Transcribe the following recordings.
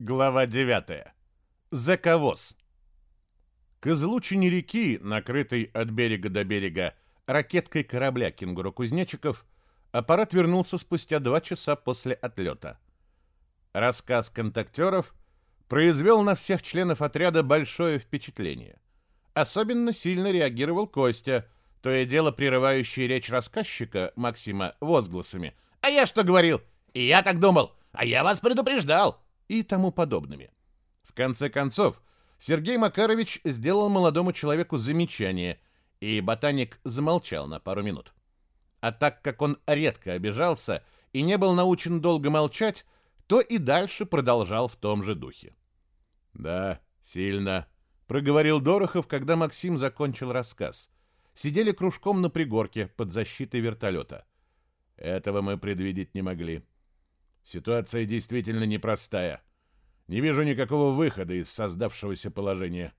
Глава 9. Заковоз. К излучине реки, накрытой от берега до берега ракеткой корабля кенгуру-кузнечиков, аппарат вернулся спустя два часа после отлета. Рассказ контактеров произвел на всех членов отряда большое впечатление. Особенно сильно реагировал Костя, то и дело прерывающий речь рассказчика Максима возгласами. «А я что говорил? И я так думал! А я вас предупреждал!» И тому подобными. В конце концов, Сергей Макарович сделал молодому человеку замечание, и ботаник замолчал на пару минут. А так как он редко обижался и не был научен долго молчать, то и дальше продолжал в том же духе. «Да, сильно», — проговорил Дорохов, когда Максим закончил рассказ. Сидели кружком на пригорке под защитой вертолета. Этого мы предвидеть не могли. Ситуация действительно непростая. Не вижу никакого выхода из создавшегося положения.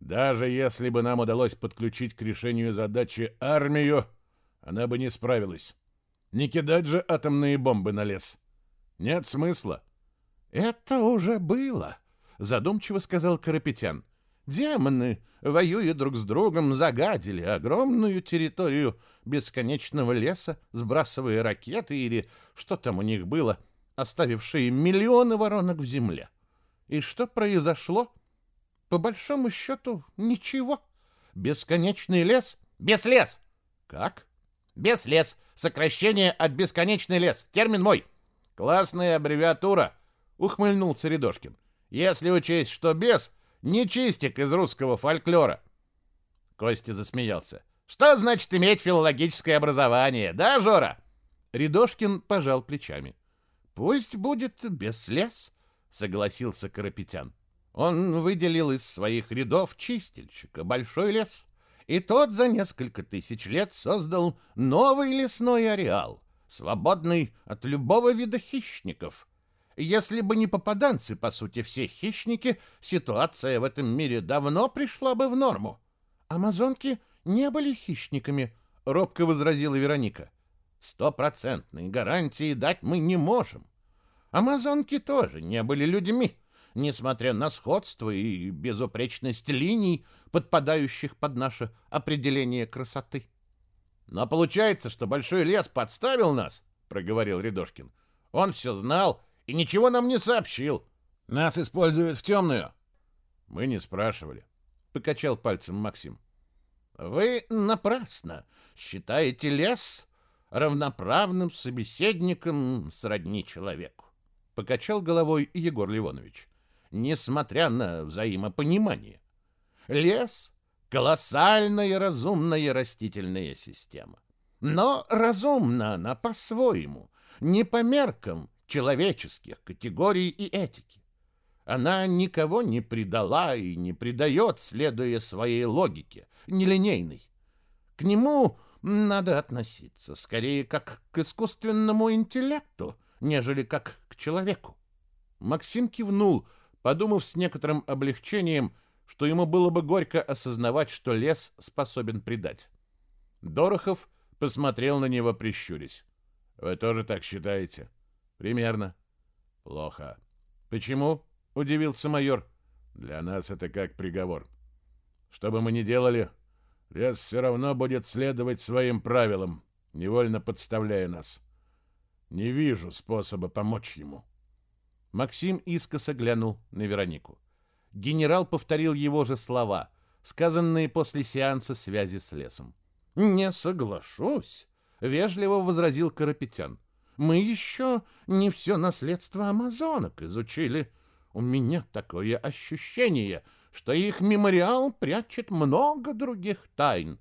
Даже если бы нам удалось подключить к решению задачи армию, она бы не справилась. Не кидать же атомные бомбы на лес. Нет смысла. Это уже было, задумчиво сказал Карапетян. Демоны, воюя друг с другом, загадили огромную территорию бесконечного леса, сбрасывая ракеты или что там у них было, оставившие миллионы воронок в земле. И что произошло? По большому счету, ничего. Бесконечный лес? Без лес. Как? Без лес. Сокращение от бесконечный лес. Термин мой. Классная аббревиатура, ухмыльнулся Рядошкин. Если учесть, что без не чистик из русского фольклора. Костя засмеялся. Что значит иметь филологическое образование, да, Жора? Рядошкин пожал плечами. Пусть будет без лес, согласился Карапетян. Он выделил из своих рядов чистильщика большой лес, и тот за несколько тысяч лет создал новый лесной ареал, свободный от любого вида хищников. Если бы не попаданцы, по сути, все хищники, ситуация в этом мире давно пришла бы в норму. Амазонки не были хищниками, робко возразила Вероника. Стопроцентной гарантии дать мы не можем. Амазонки тоже не были людьми, несмотря на сходство и безупречность линий, подпадающих под наше определение красоты. Но получается, что большой лес подставил нас, проговорил Рядошкин. Он все знал и ничего нам не сообщил. Нас используют в темную. Мы не спрашивали, покачал пальцем Максим. Вы напрасно считаете лес равноправным собеседником сродни человеку. Покачал головой Егор Ливонович. Несмотря на взаимопонимание. Лес — колоссальная разумная растительная система. Но разумна она по-своему, не по меркам человеческих категорий и этики. Она никого не предала и не предает, следуя своей логике, нелинейной. К нему надо относиться скорее как к искусственному интеллекту, нежели как к человеку. Максим кивнул, подумав с некоторым облегчением, что ему было бы горько осознавать, что лес способен предать. Дорохов посмотрел на него, прищурясь. «Вы тоже так считаете?» «Примерно». «Плохо». «Почему?» — удивился майор. «Для нас это как приговор. Что бы мы ни делали, Лес все равно будет следовать своим правилам, невольно подставляя нас. Не вижу способа помочь ему. Максим искоса глянул на Веронику. Генерал повторил его же слова, сказанные после сеанса связи с лесом. «Не соглашусь», — вежливо возразил Карапетян. «Мы еще не все наследство амазонок изучили. У меня такое ощущение, что их мемориал прячет много других тайн.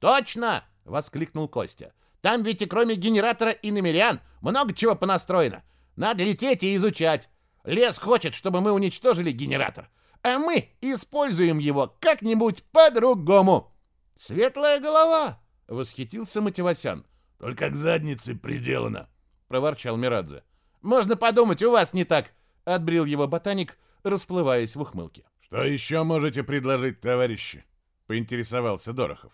«Точно!» — воскликнул Костя. «Там ведь и кроме генератора и намерян много чего понастроено. Надо лететь и изучать. Лес хочет, чтобы мы уничтожили генератор, а мы используем его как-нибудь по-другому». «Светлая голова!» — восхитился Мативасян. «Только к заднице приделано», — проворчал Мирадзе. «Можно подумать, у вас не так», — отбрил его ботаник, расплываясь в ухмылке. «Что еще можете предложить, товарищи?» — поинтересовался Дорохов.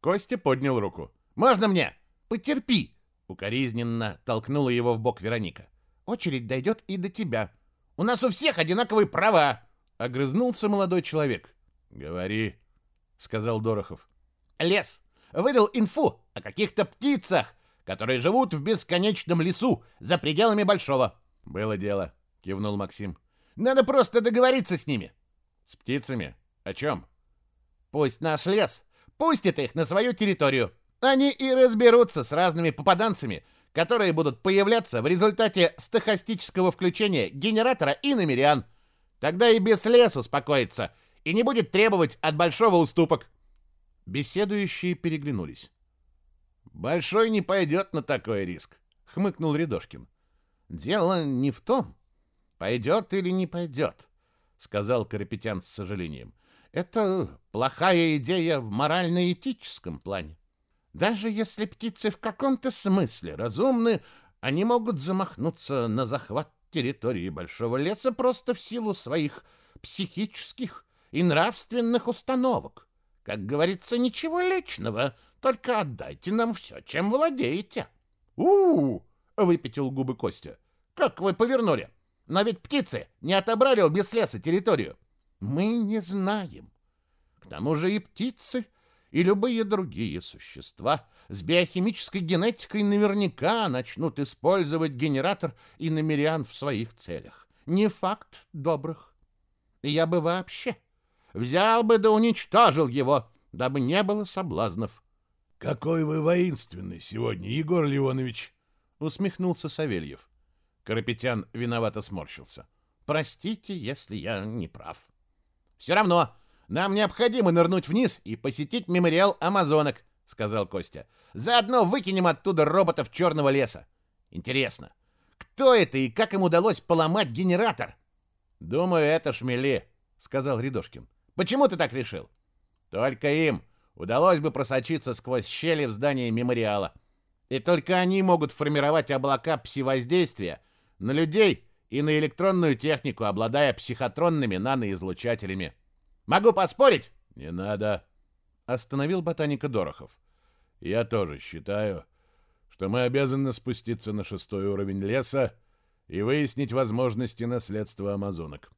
Костя поднял руку. «Можно мне?» «Потерпи!» — укоризненно толкнула его в бок Вероника. «Очередь дойдет и до тебя. У нас у всех одинаковые права!» — огрызнулся молодой человек. «Говори», — сказал Дорохов. «Лес выдал инфу о каких-то птицах, которые живут в бесконечном лесу за пределами Большого». «Было дело», — кивнул Максим. «Надо просто договориться с ними». «С птицами? О чем?» «Пусть наш лес пустит их на свою территорию. Они и разберутся с разными попаданцами, которые будут появляться в результате стохастического включения генератора и намерян. Тогда и без лес успокоится и не будет требовать от большого уступок. Беседующие переглянулись. «Большой не пойдет на такой риск», — хмыкнул Рядошкин. «Дело не в том, пойдет или не пойдет», — сказал Карапетян с сожалением. «Это плохая идея в морально-этическом плане. Даже если птицы в каком-то смысле разумны, они могут замахнуться на захват территории большого леса просто в силу своих психических и нравственных установок. Как говорится, ничего личного, только отдайте нам все, чем владеете. У-у-у! выпятил губы Костя. Как вы повернули? Но ведь птицы не отобрали у Беслеса территорию. Мы не знаем. К тому же и птицы и любые другие существа с биохимической генетикой наверняка начнут использовать генератор и намерян в своих целях. Не факт добрых. Я бы вообще взял бы да уничтожил его, дабы не было соблазнов. — Какой вы воинственный сегодня, Егор Леонович! — усмехнулся Савельев. Карапетян виновато сморщился. — Простите, если я не прав. — Все равно нам необходимо нырнуть вниз и посетить мемориал амазонок, сказал Костя. Заодно выкинем оттуда роботов черного леса. Интересно, кто это и как им удалось поломать генератор? Думаю, это шмели, сказал Рядошкин. Почему ты так решил? Только им удалось бы просочиться сквозь щели в здании мемориала. И только они могут формировать облака псевоздействия на людей и на электронную технику, обладая психотронными наноизлучателями. Могу поспорить? Не надо, остановил ботаника Дорохов. Я тоже считаю, что мы обязаны спуститься на шестой уровень леса и выяснить возможности наследства амазонок.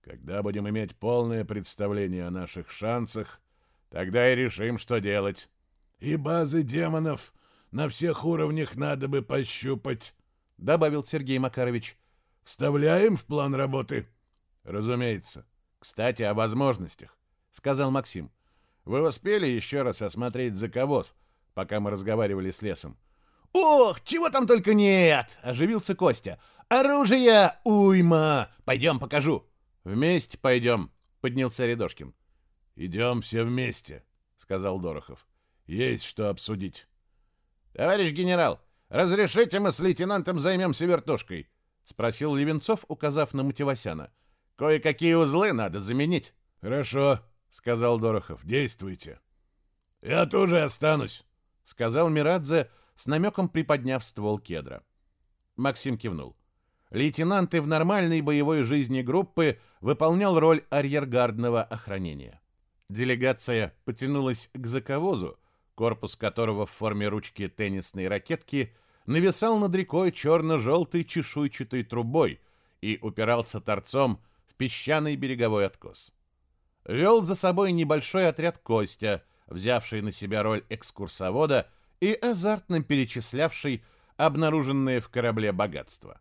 Когда будем иметь полное представление о наших шансах, тогда и решим, что делать. И базы демонов на всех уровнях надо бы пощупать, добавил Сергей Макарович. Вставляем в план работы. Разумеется. «Кстати, о возможностях», — сказал Максим. «Вы успели еще раз осмотреть заковоз, пока мы разговаривали с лесом?» «Ох, чего там только нет!» — оживился Костя. «Оружие! Уйма! Пойдем покажу!» «Вместе пойдем!» — поднялся Рядошкин. «Идем все вместе», — сказал Дорохов. «Есть что обсудить». «Товарищ генерал, разрешите мы с лейтенантом займемся вертушкой?» — спросил Левенцов, указав на Мутевасяна. Кое-какие узлы надо заменить. Хорошо, сказал Дорохов. Действуйте. Я тоже останусь, сказал Мирадзе, с намеком приподняв ствол кедра. Максим кивнул. Лейтенанты в нормальной боевой жизни группы выполнял роль арьергардного охранения. Делегация потянулась к заковозу, корпус которого в форме ручки теннисной ракетки нависал над рекой черно-желтой чешуйчатой трубой и упирался торцом песчаный береговой откос. Вел за собой небольшой отряд Костя, взявший на себя роль экскурсовода и азартно перечислявший обнаруженные в корабле богатства.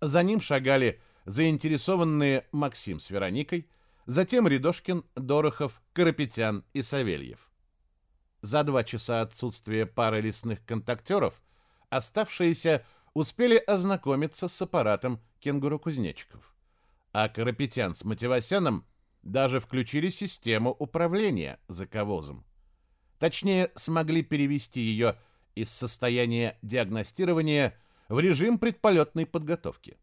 За ним шагали заинтересованные Максим с Вероникой, затем Рядошкин, Дорохов, Карапетян и Савельев. За два часа отсутствия пары лесных контактеров оставшиеся успели ознакомиться с аппаратом кенгуру-кузнечиков а Карапетян с Матевосяном даже включили систему управления заковозом. Точнее, смогли перевести ее из состояния диагностирования в режим предполетной подготовки.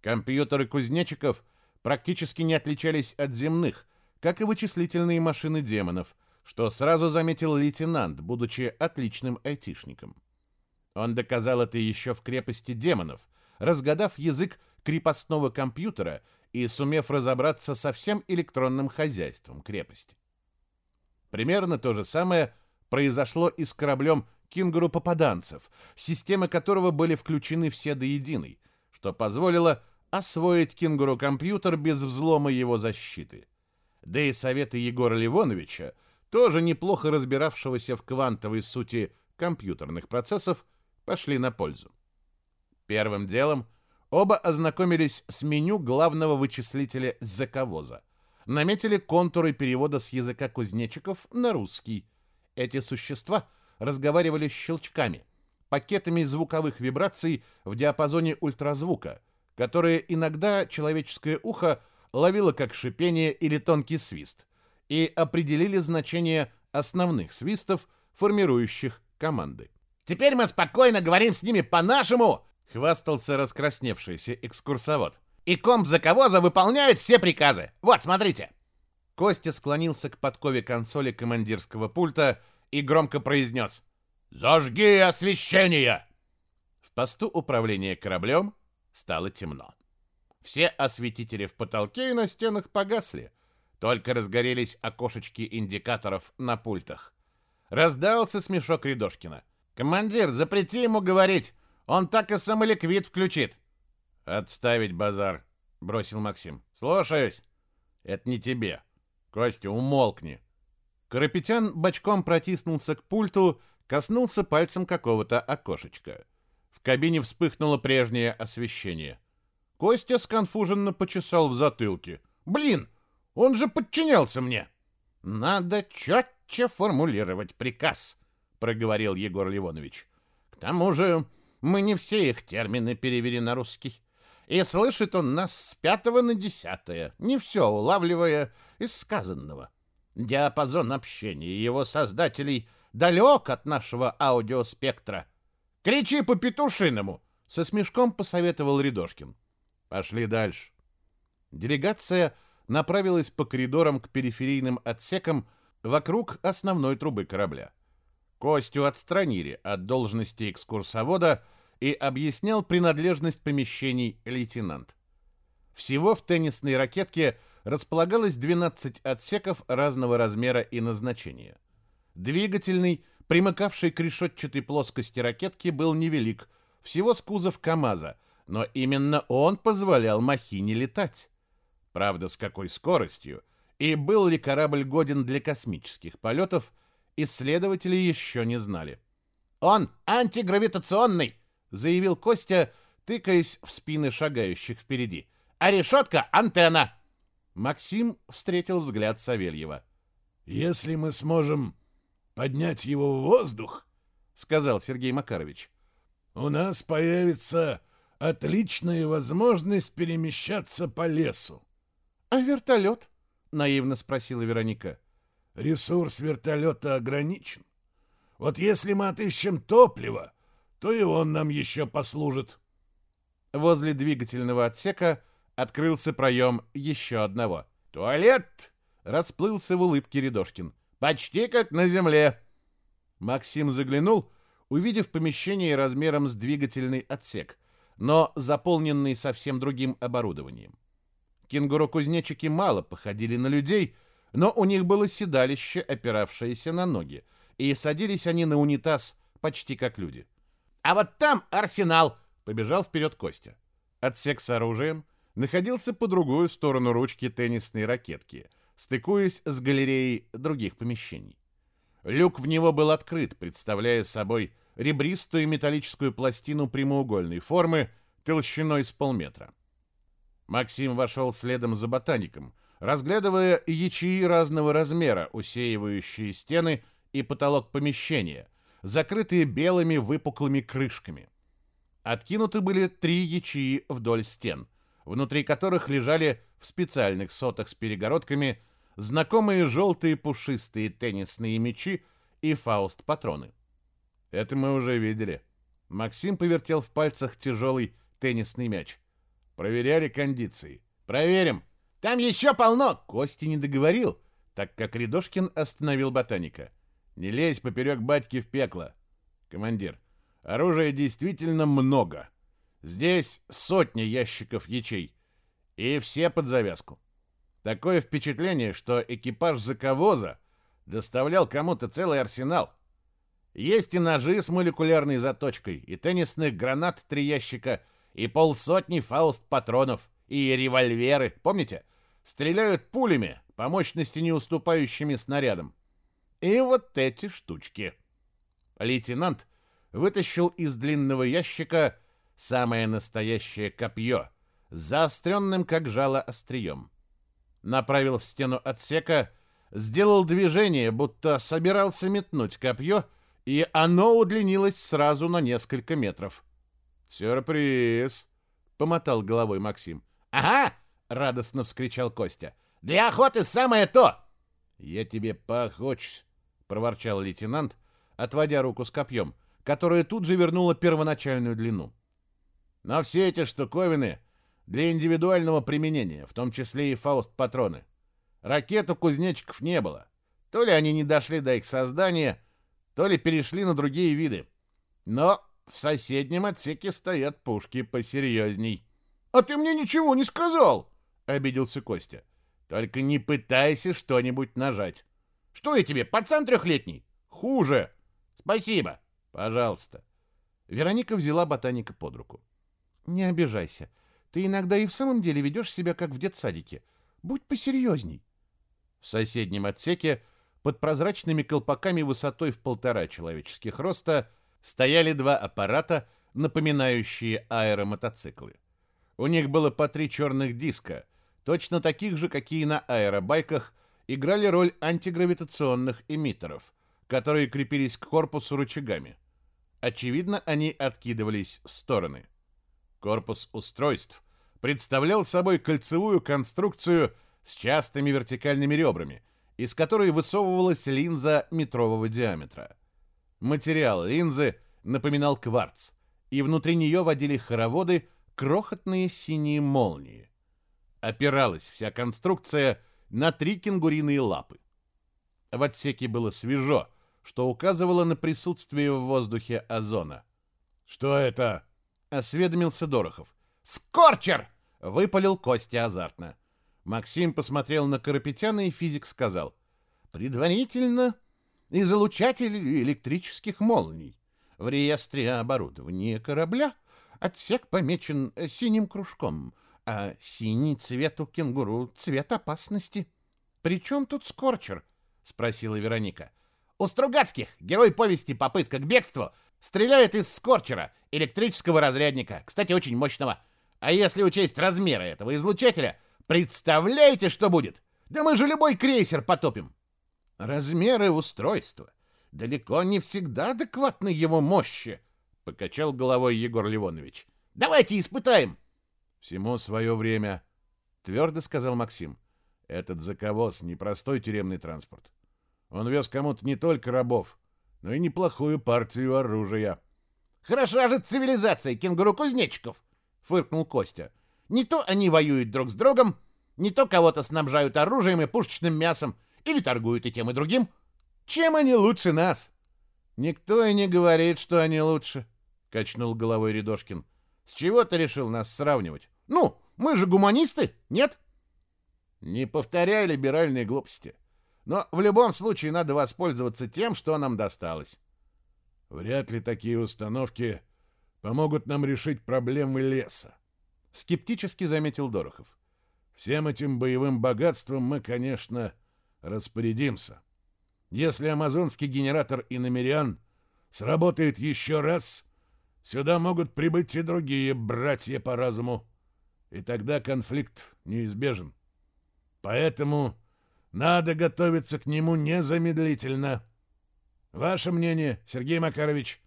Компьютеры кузнечиков практически не отличались от земных, как и вычислительные машины демонов, что сразу заметил лейтенант, будучи отличным айтишником. Он доказал это еще в крепости демонов, разгадав язык крепостного компьютера и сумев разобраться со всем электронным хозяйством крепости. Примерно то же самое произошло и с кораблем «Кенгуру попаданцев», системы которого были включены все до единой, что позволило освоить кенгуру-компьютер без взлома его защиты. Да и советы Егора Ливоновича, тоже неплохо разбиравшегося в квантовой сути компьютерных процессов, пошли на пользу. Первым делом оба ознакомились с меню главного вычислителя заковоза. Наметили контуры перевода с языка кузнечиков на русский. Эти существа разговаривали щелчками, пакетами звуковых вибраций в диапазоне ультразвука, которые иногда человеческое ухо ловило как шипение или тонкий свист, и определили значение основных свистов, формирующих команды. «Теперь мы спокойно говорим с ними по-нашему!» — хвастался раскрасневшийся экскурсовод. «И комп заковоза выполняет все приказы! Вот, смотрите!» Костя склонился к подкове консоли командирского пульта и громко произнес «Зажги освещение!» В посту управления кораблем стало темно. Все осветители в потолке и на стенах погасли, только разгорелись окошечки индикаторов на пультах. Раздался смешок Рядошкина. «Командир, запрети ему говорить! Он так и самоликвид включит!» «Отставить базар!» — бросил Максим. «Слушаюсь!» «Это не тебе! Костя, умолкни!» Карапетян бочком протиснулся к пульту коснулся пальцем какого-то окошечка. В кабине вспыхнуло прежнее освещение. Костя сконфуженно почесал в затылке. «Блин, он же подчинялся мне!» «Надо четче формулировать приказ», — проговорил Егор Ливонович. «К тому же мы не все их термины перевели на русский. И слышит он нас с пятого на десятое, не все улавливая из сказанного. Диапазон общения его создателей — далек от нашего аудиоспектра. Кричи по-петушиному, со смешком посоветовал Рядошкин. Пошли дальше. Делегация направилась по коридорам к периферийным отсекам вокруг основной трубы корабля. Костю отстранили от должности экскурсовода и объяснял принадлежность помещений лейтенант. Всего в теннисной ракетке располагалось 12 отсеков разного размера и назначения. Двигательный, примыкавший к решетчатой плоскости ракетки, был невелик, всего с кузов КАМАЗа, но именно он позволял махине летать. Правда, с какой скоростью и был ли корабль годен для космических полетов, исследователи еще не знали. «Он антигравитационный!» — заявил Костя, тыкаясь в спины шагающих впереди. «А решетка — антенна!» Максим встретил взгляд Савельева. «Если мы сможем поднять его в воздух, — сказал Сергей Макарович, — у нас появится отличная возможность перемещаться по лесу. — А вертолет? — наивно спросила Вероника. — Ресурс вертолета ограничен. Вот если мы отыщем топливо, то и он нам еще послужит. Возле двигательного отсека открылся проем еще одного. «Туалет!» — расплылся в улыбке Рядошкин. Почти как на земле. Максим заглянул, увидев помещение размером с двигательный отсек, но заполненный совсем другим оборудованием. Кенгуру-кузнечики мало походили на людей, но у них было седалище, опиравшееся на ноги, и садились они на унитаз почти как люди. «А вот там арсенал!» — побежал вперед Костя. Отсек с оружием находился по другую сторону ручки теннисной ракетки — стыкуясь с галереей других помещений. Люк в него был открыт, представляя собой ребристую металлическую пластину прямоугольной формы толщиной с полметра. Максим вошел следом за ботаником, разглядывая ячеи разного размера, усеивающие стены и потолок помещения, закрытые белыми выпуклыми крышками. Откинуты были три ячеи вдоль стен, внутри которых лежали в специальных сотах с перегородками знакомые желтые пушистые теннисные мячи и фауст-патроны. Это мы уже видели. Максим повертел в пальцах тяжелый теннисный мяч. Проверяли кондиции. Проверим. Там еще полно. Кости не договорил, так как Рядошкин остановил ботаника. Не лезь поперек батьки в пекло. Командир, оружия действительно много. Здесь сотни ящиков ячей. И все под завязку. Такое впечатление, что экипаж заковоза доставлял кому-то целый арсенал. Есть и ножи с молекулярной заточкой, и теннисных гранат три ящика, и полсотни фауст-патронов, и револьверы, помните? Стреляют пулями, по мощности не уступающими снарядам. И вот эти штучки. Лейтенант вытащил из длинного ящика самое настоящее копье, заостренным как жало острием. Направил в стену отсека, сделал движение, будто собирался метнуть копье, и оно удлинилось сразу на несколько метров. «Сюрприз!» — помотал головой Максим. «Ага!» — радостно вскричал Костя. «Для охоты самое то!» «Я тебе поохочусь!» — проворчал лейтенант, отводя руку с копьем, которое тут же вернуло первоначальную длину. «Но все эти штуковины для индивидуального применения, в том числе и фауст-патроны. Ракет у кузнечиков не было. То ли они не дошли до их создания, то ли перешли на другие виды. Но в соседнем отсеке стоят пушки посерьезней. «А ты мне ничего не сказал!» — обиделся Костя. «Только не пытайся что-нибудь нажать. Что я тебе, пацан трехлетний? Хуже. Спасибо. Пожалуйста». Вероника взяла ботаника под руку. «Не обижайся. Ты иногда и в самом деле ведешь себя, как в детсадике. Будь посерьезней». В соседнем отсеке, под прозрачными колпаками высотой в полтора человеческих роста, стояли два аппарата, напоминающие аэромотоциклы. У них было по три черных диска, точно таких же, какие на аэробайках, играли роль антигравитационных эмиттеров, которые крепились к корпусу рычагами. Очевидно, они откидывались в стороны. Корпус устройств представлял собой кольцевую конструкцию с частыми вертикальными ребрами, из которой высовывалась линза метрового диаметра. Материал линзы напоминал кварц, и внутри нее водили хороводы крохотные синие молнии. Опиралась вся конструкция на три кенгуриные лапы. В отсеке было свежо, что указывало на присутствие в воздухе озона. «Что это?» — осведомился Дорохов. «Скорчер!» — выпалил Костя азартно. Максим посмотрел на Карапетяна, и физик сказал. «Предварительно излучатель электрических молний. В реестре оборудования корабля отсек помечен синим кружком, а синий цвет у кенгуру — цвет опасности». «При чем тут Скорчер?» — спросила Вероника. «У Стругацких, герой повести «Попытка к бегству», стреляет из Скорчера, электрического разрядника, кстати, очень мощного. А если учесть размеры этого излучателя, представляете, что будет? Да мы же любой крейсер потопим. Размеры устройства далеко не всегда адекватны его мощи, покачал головой Егор Ливонович. Давайте испытаем. Всему свое время, твердо сказал Максим. Этот заковоз непростой тюремный транспорт. Он вез кому-то не только рабов, но и неплохую партию оружия. Хороша же цивилизация кенгуру-кузнечиков, фыркнул Костя. Не то они воюют друг с другом, не то кого-то снабжают оружием и пушечным мясом, или торгуют и тем, и другим. Чем они лучше нас? Никто и не говорит, что они лучше, качнул головой Рядошкин. С чего ты решил нас сравнивать? Ну, мы же гуманисты, нет? Не повторяй либеральные глупости. Но в любом случае надо воспользоваться тем, что нам досталось. Вряд ли такие установки помогут нам решить проблемы леса, скептически заметил Дорохов. Всем этим боевым богатством мы, конечно, распорядимся. Если амазонский генератор иномериан сработает еще раз, сюда могут прибыть и другие братья по разуму, и тогда конфликт неизбежен. Поэтому надо готовиться к нему незамедлительно. Ваше мнение, Сергей Макарович?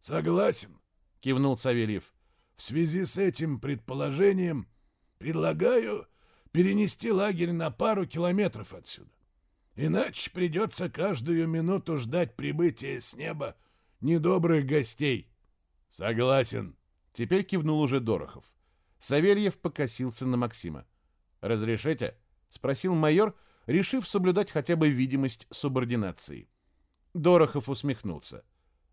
Согласен, кивнул Савельев. В связи с этим предположением предлагаю перенести лагерь на пару километров отсюда. Иначе придется каждую минуту ждать прибытия с неба недобрых гостей. Согласен. Теперь кивнул уже Дорохов. Савельев покосился на Максима. «Разрешите?» — спросил майор, решив соблюдать хотя бы видимость субординации. Дорохов усмехнулся.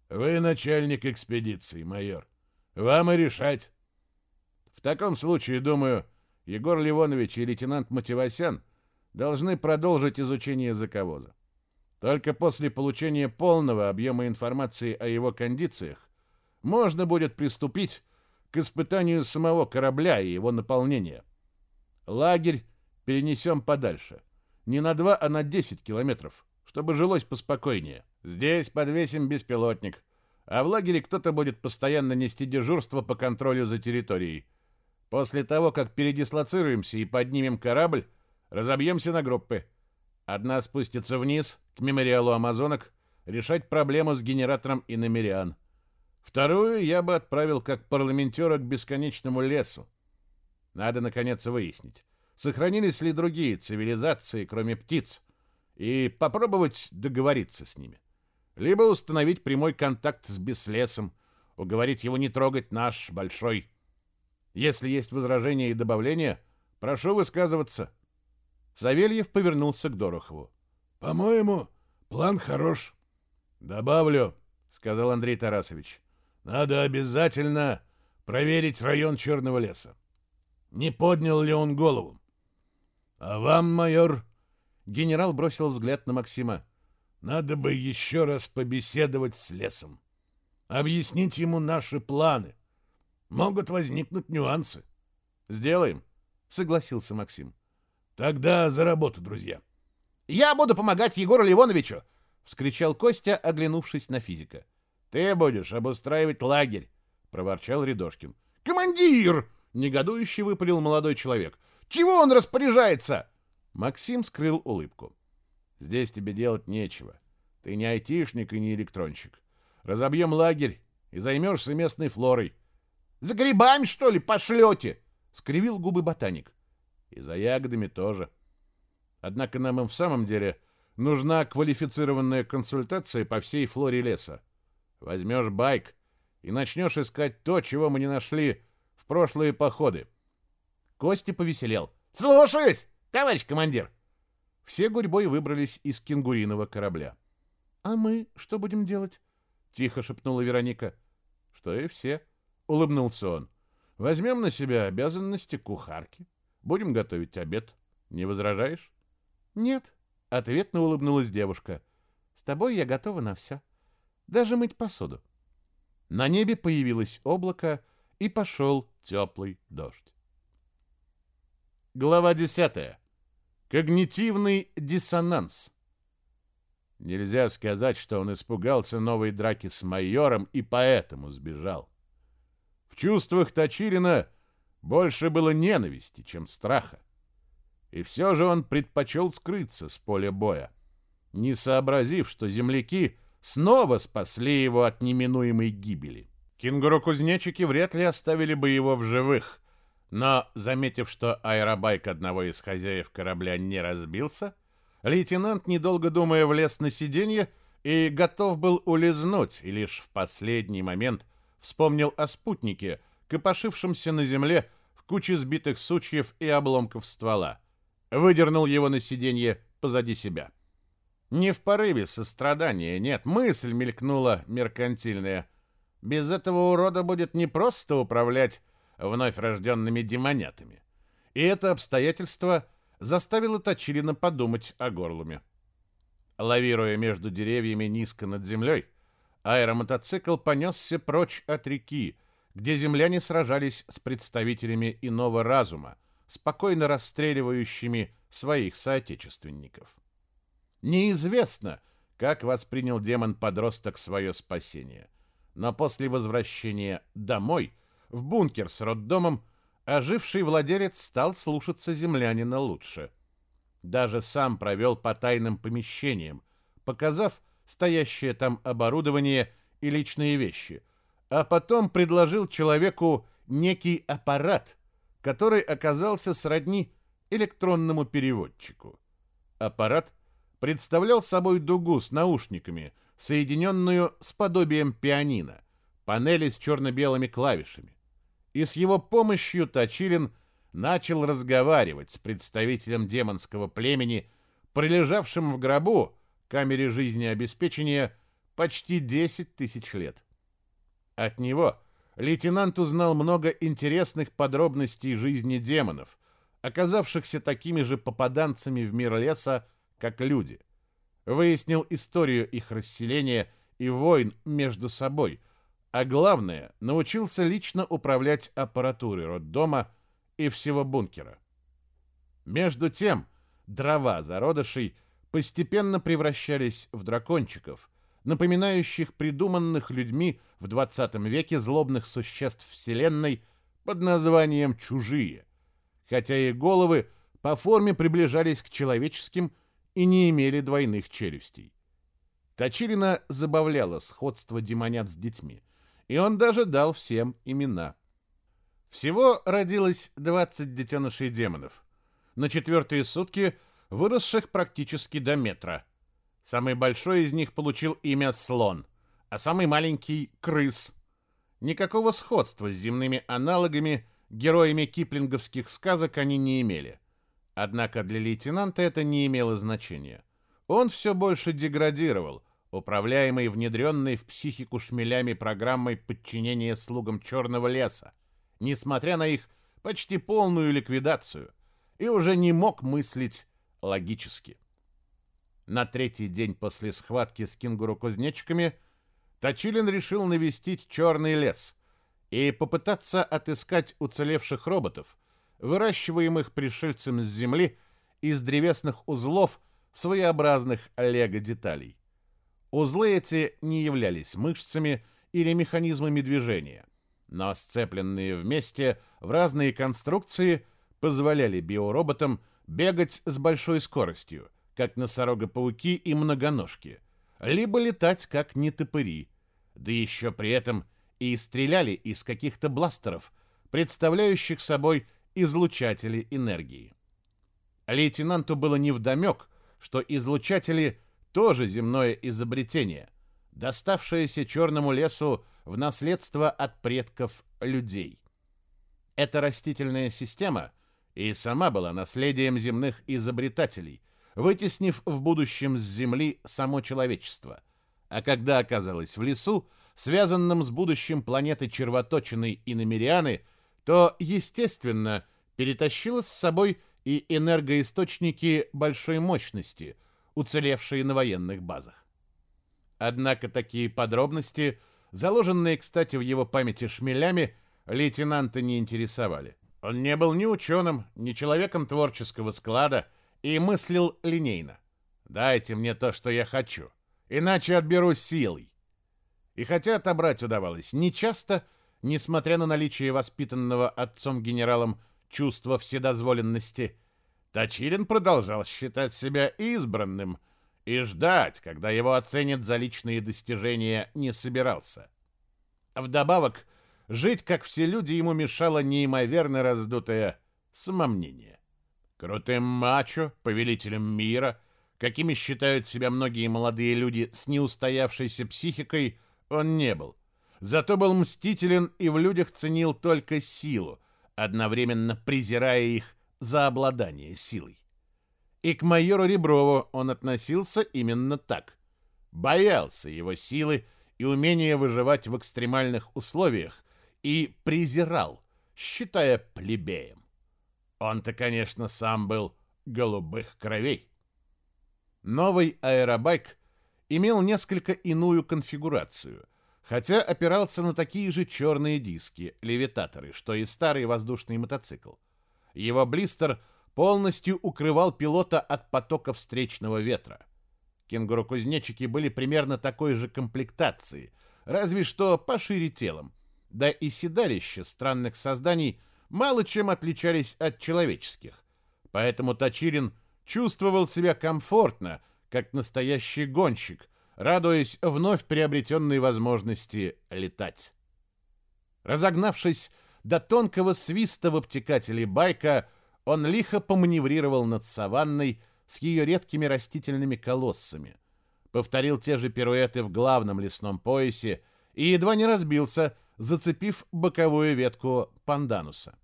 «Вы начальник экспедиции, майор. Вам и решать». «В таком случае, думаю, Егор Ливонович и лейтенант Мативасян должны продолжить изучение заковоза. Только после получения полного объема информации о его кондициях можно будет приступить к испытанию самого корабля и его наполнения. Лагерь перенесем подальше. Не на 2, а на 10 километров, чтобы жилось поспокойнее. Здесь подвесим беспилотник, а в лагере кто-то будет постоянно нести дежурство по контролю за территорией. После того, как передислоцируемся и поднимем корабль, разобьемся на группы. Одна спустится вниз, к мемориалу амазонок, решать проблему с генератором иномериан. Вторую я бы отправил как парламентера к бесконечному лесу. Надо, наконец, выяснить, сохранились ли другие цивилизации, кроме птиц, и попробовать договориться с ними. Либо установить прямой контакт с беслесом, уговорить его не трогать наш большой. Если есть возражения и добавления, прошу высказываться. Савельев повернулся к Дорохову. «По-моему, план хорош». «Добавлю», — сказал Андрей Тарасович. «Надо обязательно проверить район Черного леса. Не поднял ли он голову? А вам, майор...» Генерал бросил взгляд на Максима. «Надо бы еще раз побеседовать с лесом. Объяснить ему наши планы. Могут возникнуть нюансы». «Сделаем», — согласился Максим. Тогда за работу, друзья. Я буду помогать Егору Ливоновичу, вскричал Костя, оглянувшись на физика. Ты будешь обустраивать лагерь, проворчал Рядошкин. Командир! негодующе выпалил молодой человек. Чего он распоряжается? Максим скрыл улыбку. Здесь тебе делать нечего. Ты не айтишник и не электронщик. Разобьем лагерь и займешься местной флорой. За грибами, что ли, пошлете? скривил губы ботаник. И за ягодами тоже. Однако нам им в самом деле нужна квалифицированная консультация по всей флоре леса. Возьмешь байк и начнешь искать то, чего мы не нашли в прошлые походы. Костя повеселел. «Слушаюсь, товарищ командир!» Все гурьбой выбрались из кенгуриного корабля. «А мы что будем делать?» — тихо шепнула Вероника. «Что и все», — улыбнулся он. «Возьмем на себя обязанности кухарки. Будем готовить обед. Не возражаешь? Нет, ответно улыбнулась девушка. С тобой я готова на все. Даже мыть посуду. На небе появилось облако, и пошел теплый дождь. Глава 10. Когнитивный диссонанс. Нельзя сказать, что он испугался новой драки с майором и поэтому сбежал. В чувствах Точилина больше было ненависти, чем страха. И все же он предпочел скрыться с поля боя, не сообразив, что земляки снова спасли его от неминуемой гибели. Кенгуру-кузнечики вряд ли оставили бы его в живых, но, заметив, что аэробайк одного из хозяев корабля не разбился, лейтенант, недолго думая, влез на сиденье и готов был улизнуть, и лишь в последний момент вспомнил о спутнике, копошившемся на земле в куче сбитых сучьев и обломков ствола. Выдернул его на сиденье позади себя. Не в порыве сострадания, нет, мысль мелькнула меркантильная. Без этого урода будет непросто управлять вновь рожденными демонятами. И это обстоятельство заставило Точилина подумать о горлуме. Лавируя между деревьями низко над землей, аэромотоцикл понесся прочь от реки, где земляне сражались с представителями иного разума, спокойно расстреливающими своих соотечественников. Неизвестно, как воспринял демон-подросток свое спасение, но после возвращения домой, в бункер с роддомом, оживший владелец стал слушаться землянина лучше. Даже сам провел по тайным помещениям, показав стоящее там оборудование и личные вещи, а потом предложил человеку некий аппарат, который оказался сродни электронному переводчику. Аппарат представлял собой дугу с наушниками, соединенную с подобием пианино, панели с черно-белыми клавишами. И с его помощью Точилин начал разговаривать с представителем демонского племени, пролежавшим в гробу, камере жизнеобеспечения, почти 10 тысяч лет. От него лейтенант узнал много интересных подробностей жизни демонов, оказавшихся такими же попаданцами в мир леса, как люди. Выяснил историю их расселения и войн между собой, а главное, научился лично управлять аппаратурой роддома и всего бункера. Между тем, дрова зародышей постепенно превращались в дракончиков, напоминающих придуманных людьми в 20 веке злобных существ Вселенной под названием «чужие», хотя их головы по форме приближались к человеческим и не имели двойных челюстей. Точилина забавляло сходство демонят с детьми, и он даже дал всем имена. Всего родилось 20 детенышей демонов, на четвертые сутки выросших практически до метра. Самый большой из них получил имя Слон, а самый маленький — Крыс. Никакого сходства с земными аналогами, героями киплинговских сказок они не имели. Однако для лейтенанта это не имело значения. Он все больше деградировал, управляемый внедренной в психику шмелями программой подчинения слугам Черного леса, несмотря на их почти полную ликвидацию, и уже не мог мыслить логически. На третий день после схватки с кенгуру-кузнечиками Точилин решил навестить Черный лес и попытаться отыскать уцелевших роботов, выращиваемых пришельцем с Земли из древесных узлов своеобразных лего-деталей. Узлы эти не являлись мышцами или механизмами движения, но сцепленные вместе в разные конструкции позволяли биороботам бегать с большой скоростью, как носорога-пауки и многоножки, либо летать, как нетопыри, да еще при этом и стреляли из каких-то бластеров, представляющих собой излучатели энергии. Лейтенанту было невдомек, что излучатели тоже земное изобретение, доставшееся черному лесу в наследство от предков людей. Эта растительная система и сама была наследием земных изобретателей, вытеснив в будущем с Земли само человечество. А когда оказалась в лесу, связанном с будущим планеты Червоточины и Намерианы, то, естественно, перетащила с собой и энергоисточники большой мощности, уцелевшие на военных базах. Однако такие подробности, заложенные, кстати, в его памяти шмелями, лейтенанта не интересовали. Он не был ни ученым, ни человеком творческого склада и мыслил линейно. «Дайте мне то, что я хочу, иначе отберу силой». И хотя отобрать удавалось нечасто, несмотря на наличие воспитанного отцом-генералом чувства вседозволенности, Точилин продолжал считать себя избранным и ждать, когда его оценят за личные достижения, не собирался. Вдобавок, жить, как все люди, ему мешало неимоверно раздутое самомнение. Крутым мачо, повелителем мира, какими считают себя многие молодые люди с неустоявшейся психикой, он не был. Зато был мстителен и в людях ценил только силу, одновременно презирая их за обладание силой. И к майору Реброву он относился именно так. Боялся его силы и умения выживать в экстремальных условиях и презирал, считая плебеем. Он-то, конечно, сам был голубых кровей. Новый аэробайк имел несколько иную конфигурацию, хотя опирался на такие же черные диски, левитаторы, что и старый воздушный мотоцикл. Его блистер полностью укрывал пилота от потока встречного ветра. Кенгуру-кузнечики были примерно такой же комплектации, разве что пошире телом. Да и седалища странных созданий мало чем отличались от человеческих. Поэтому Тачирин чувствовал себя комфортно, как настоящий гонщик, радуясь вновь приобретенной возможности летать. Разогнавшись до тонкого свиста в обтекателе байка он лихо поманеврировал над саванной с ее редкими растительными колоссами. Повторил те же пируэты в главном лесном поясе и едва не разбился, зацепив боковую ветку пандануса.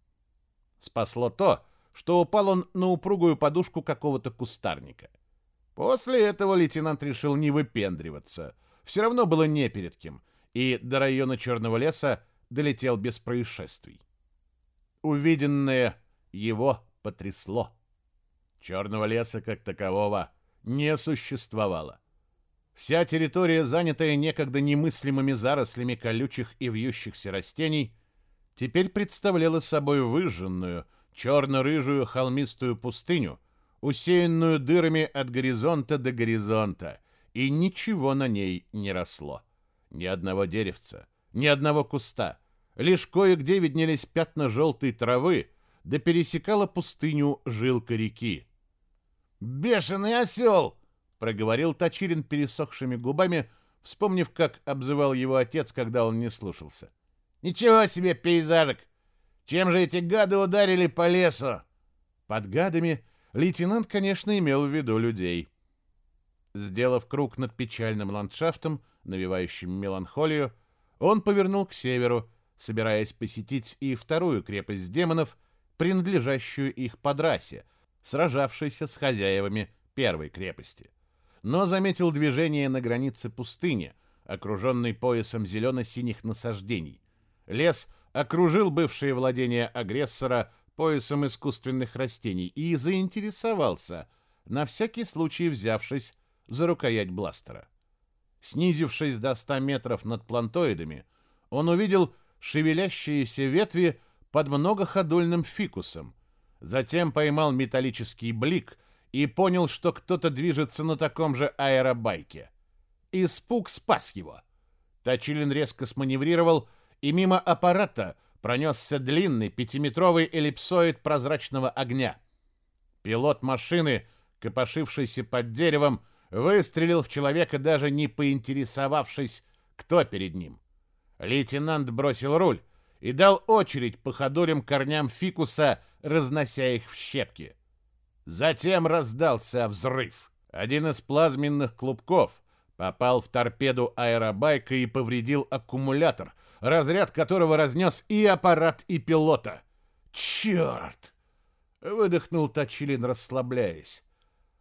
Спасло то, что упал он на упругую подушку какого-то кустарника. После этого лейтенант решил не выпендриваться. Все равно было не перед кем, и до района Черного леса долетел без происшествий. Увиденное его потрясло. Черного леса как такового не существовало. Вся территория, занятая некогда немыслимыми зарослями колючих и вьющихся растений, теперь представляла собой выжженную, черно-рыжую холмистую пустыню, усеянную дырами от горизонта до горизонта, и ничего на ней не росло. Ни одного деревца, ни одного куста. Лишь кое-где виднелись пятна желтой травы, да пересекала пустыню жилка реки. «Бешеный осел!» — проговорил Точилин пересохшими губами, вспомнив, как обзывал его отец, когда он не слушался. «Ничего себе пейзажик! Чем же эти гады ударили по лесу?» Под гадами лейтенант, конечно, имел в виду людей. Сделав круг над печальным ландшафтом, навевающим меланхолию, он повернул к северу, собираясь посетить и вторую крепость демонов, принадлежащую их подрасе, сражавшейся с хозяевами первой крепости. Но заметил движение на границе пустыни, окруженной поясом зелено-синих насаждений. Лес окружил бывшие владения агрессора поясом искусственных растений и заинтересовался, на всякий случай взявшись за рукоять бластера. Снизившись до 100 метров над плантоидами, он увидел шевелящиеся ветви под многоходульным фикусом. Затем поймал металлический блик и понял, что кто-то движется на таком же аэробайке. Испуг спас его. Точилин резко сманеврировал, и мимо аппарата пронесся длинный пятиметровый эллипсоид прозрачного огня. Пилот машины, копошившийся под деревом, выстрелил в человека, даже не поинтересовавшись, кто перед ним. Лейтенант бросил руль и дал очередь по ходулям корням фикуса, разнося их в щепки. Затем раздался взрыв. Один из плазменных клубков попал в торпеду аэробайка и повредил аккумулятор, разряд которого разнес и аппарат, и пилота. «Черт!» — выдохнул Точилин, расслабляясь.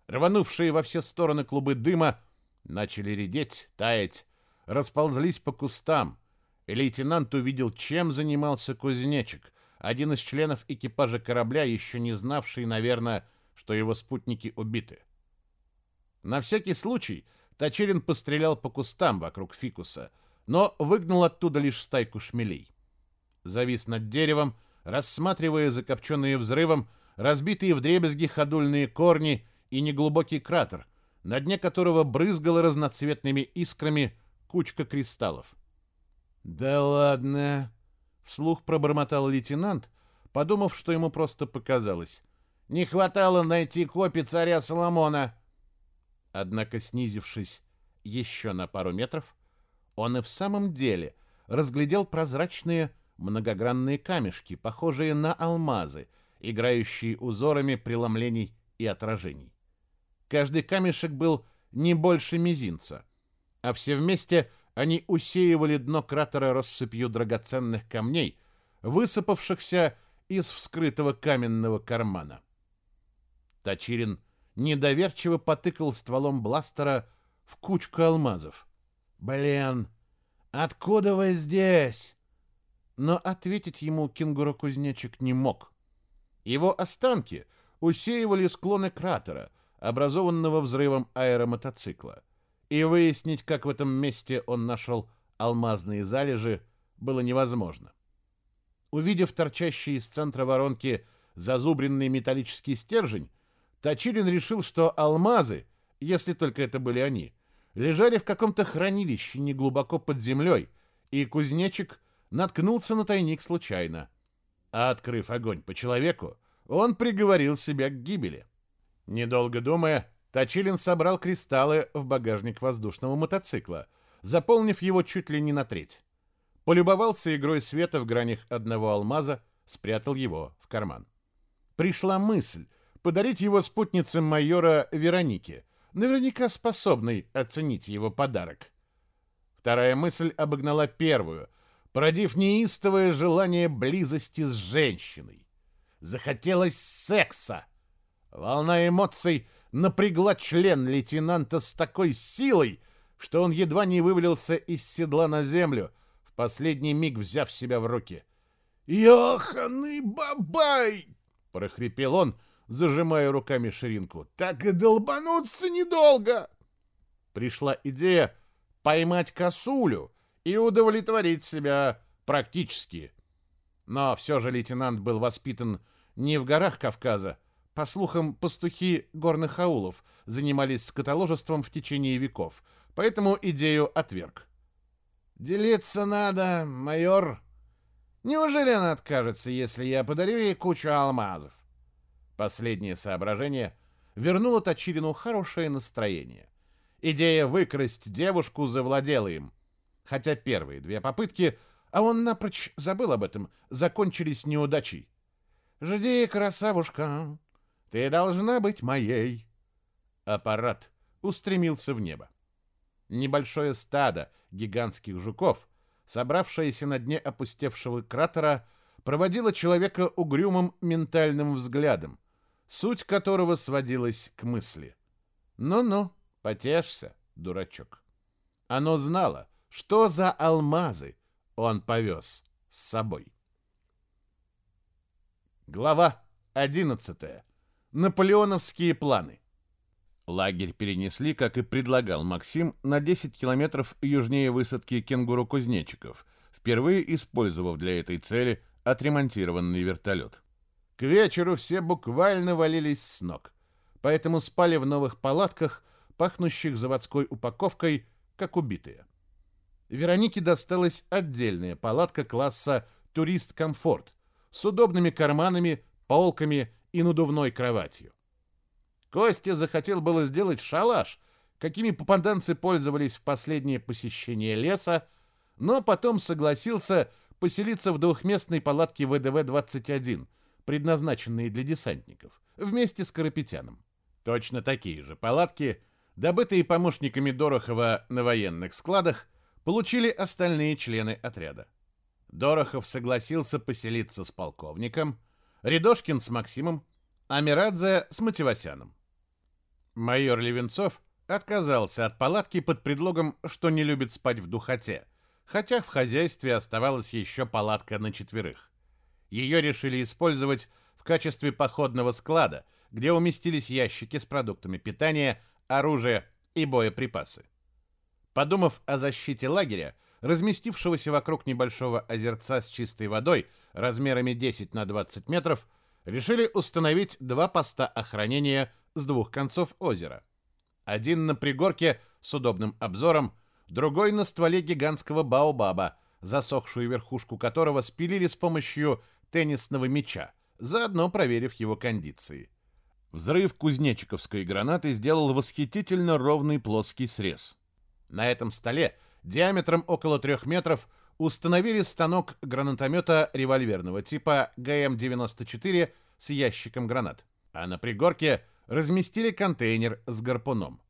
Рванувшие во все стороны клубы дыма начали редеть, таять, расползлись по кустам, и лейтенант увидел, чем занимался кузнечик, один из членов экипажа корабля, еще не знавший, наверное, что его спутники убиты. На всякий случай Точилин пострелял по кустам вокруг фикуса, но выгнал оттуда лишь стайку шмелей. Завис над деревом, рассматривая закопченные взрывом, разбитые вдребезги ходульные корни и неглубокий кратер, на дне которого брызгала разноцветными искрами кучка кристаллов. «Да ладно!» — вслух пробормотал лейтенант, подумав, что ему просто показалось. «Не хватало найти копи царя Соломона!» Однако, снизившись еще на пару метров, он и в самом деле разглядел прозрачные многогранные камешки, похожие на алмазы, играющие узорами преломлений и отражений. Каждый камешек был не больше мизинца, а все вместе — они усеивали дно кратера россыпью драгоценных камней, высыпавшихся из вскрытого каменного кармана. Точирин недоверчиво потыкал стволом бластера в кучку алмазов. «Блин, откуда вы здесь?» Но ответить ему кенгуру-кузнечик не мог. Его останки усеивали склоны кратера, образованного взрывом аэромотоцикла и выяснить, как в этом месте он нашел алмазные залежи, было невозможно. Увидев торчащий из центра воронки зазубренный металлический стержень, Точилин решил, что алмазы, если только это были они, лежали в каком-то хранилище неглубоко под землей, и кузнечик наткнулся на тайник случайно. А открыв огонь по человеку, он приговорил себя к гибели. Недолго думая, Точилин собрал кристаллы в багажник воздушного мотоцикла, заполнив его чуть ли не на треть. Полюбовался игрой света в гранях одного алмаза, спрятал его в карман. Пришла мысль подарить его спутнице майора Веронике, наверняка способной оценить его подарок. Вторая мысль обогнала первую, породив неистовое желание близости с женщиной. Захотелось секса. Волна эмоций — напрягла член лейтенанта с такой силой, что он едва не вывалился из седла на землю, в последний миг взяв себя в руки. «Ёханый бабай!» — прохрипел он, зажимая руками ширинку. «Так и долбануться недолго!» Пришла идея поймать косулю и удовлетворить себя практически. Но все же лейтенант был воспитан не в горах Кавказа. По слухам, пастухи горных аулов занимались скотоложеством в течение веков, поэтому идею отверг. «Делиться надо, майор. Неужели она откажется, если я подарю ей кучу алмазов?» Последнее соображение вернуло Точилину хорошее настроение. Идея выкрасть девушку завладела им. Хотя первые две попытки, а он напрочь забыл об этом, закончились неудачей. «Жди, красавушка, ты должна быть моей». Аппарат устремился в небо. Небольшое стадо гигантских жуков, собравшееся на дне опустевшего кратера, проводило человека угрюмым ментальным взглядом, суть которого сводилась к мысли. «Ну-ну, потешься, дурачок». Оно знало, что за алмазы он повез с собой. Глава 11. Наполеоновские планы. Лагерь перенесли, как и предлагал Максим, на 10 километров южнее высадки кенгуру-кузнечиков, впервые использовав для этой цели отремонтированный вертолет. К вечеру все буквально валились с ног, поэтому спали в новых палатках, пахнущих заводской упаковкой, как убитые. Веронике досталась отдельная палатка класса «Турист-комфорт» с удобными карманами, полками и надувной кроватью. Костя захотел было сделать шалаш, какими попаданцы пользовались в последнее посещение леса, но потом согласился поселиться в двухместной палатке ВДВ-21, предназначенные для десантников, вместе с Карапетяном. Точно такие же палатки, добытые помощниками Дорохова на военных складах, получили остальные члены отряда. Дорохов согласился поселиться с полковником, Рядошкин с Максимом, а Мирадзе с Мативасяном. Майор Левенцов отказался от палатки под предлогом, что не любит спать в духоте, хотя в хозяйстве оставалась еще палатка на четверых. Ее решили использовать в качестве походного склада, где уместились ящики с продуктами питания, оружие и боеприпасы. Подумав о защите лагеря, разместившегося вокруг небольшого озерца с чистой водой размерами 10 на 20 метров, решили установить два поста охранения с двух концов озера. Один на пригорке с удобным обзором, другой на стволе гигантского баобаба, засохшую верхушку которого спилили с помощью теннисного мяча, заодно проверив его кондиции. Взрыв кузнечиковской гранаты сделал восхитительно ровный плоский срез. На этом столе диаметром около трех метров установили станок гранатомета револьверного типа ГМ-94 с ящиком гранат, а на пригорке разместили контейнер с гарпуном.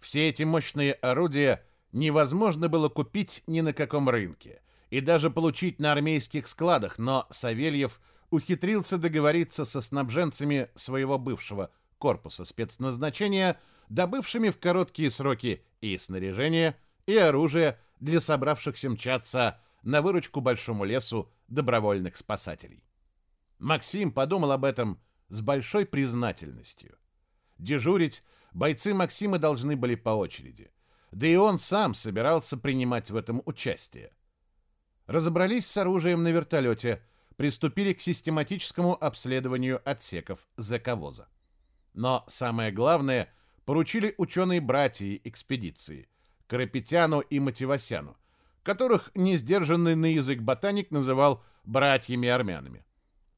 Все эти мощные орудия невозможно было купить ни на каком рынке и даже получить на армейских складах, но Савельев ухитрился договориться со снабженцами своего бывшего корпуса спецназначения, добывшими в короткие сроки и снаряжение, и оружие для собравшихся мчаться на выручку большому лесу добровольных спасателей. Максим подумал об этом с большой признательностью. Дежурить бойцы Максима должны были по очереди. Да и он сам собирался принимать в этом участие. Разобрались с оружием на вертолете, приступили к систематическому обследованию отсеков ЗК-воза. Но самое главное поручили ученые-братья экспедиции – Карапетяну и Мативасяну, которых несдержанный на язык ботаник называл братьями-армянами.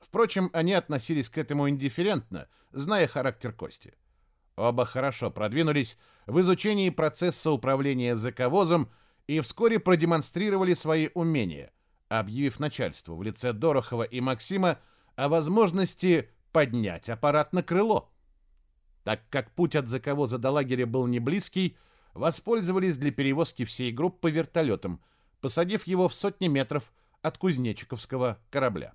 Впрочем, они относились к этому индифферентно, зная характер Кости. Оба хорошо продвинулись в изучении процесса управления ЗК-возом и вскоре продемонстрировали свои умения, объявив начальству в лице Дорохова и Максима о возможности поднять аппарат на крыло. Так как путь от ЗК-воза до лагеря был не близкий, воспользовались для перевозки всей группы вертолетом, посадив его в сотни метров от кузнечиковского корабля.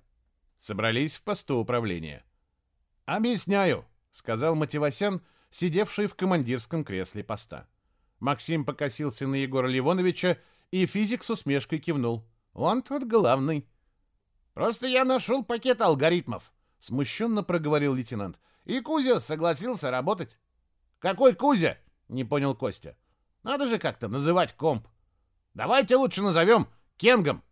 Собрались в посту управления. «Объясняю», — сказал Мативасян, сидевший в командирском кресле поста. Максим покосился на Егора Ливоновича, и физик с усмешкой кивнул. «Он тут главный». «Просто я нашел пакет алгоритмов», — смущенно проговорил лейтенант. «И Кузя согласился работать». «Какой Кузя?» — не понял Костя. Надо же как-то называть комп. Давайте лучше назовем Кенгом.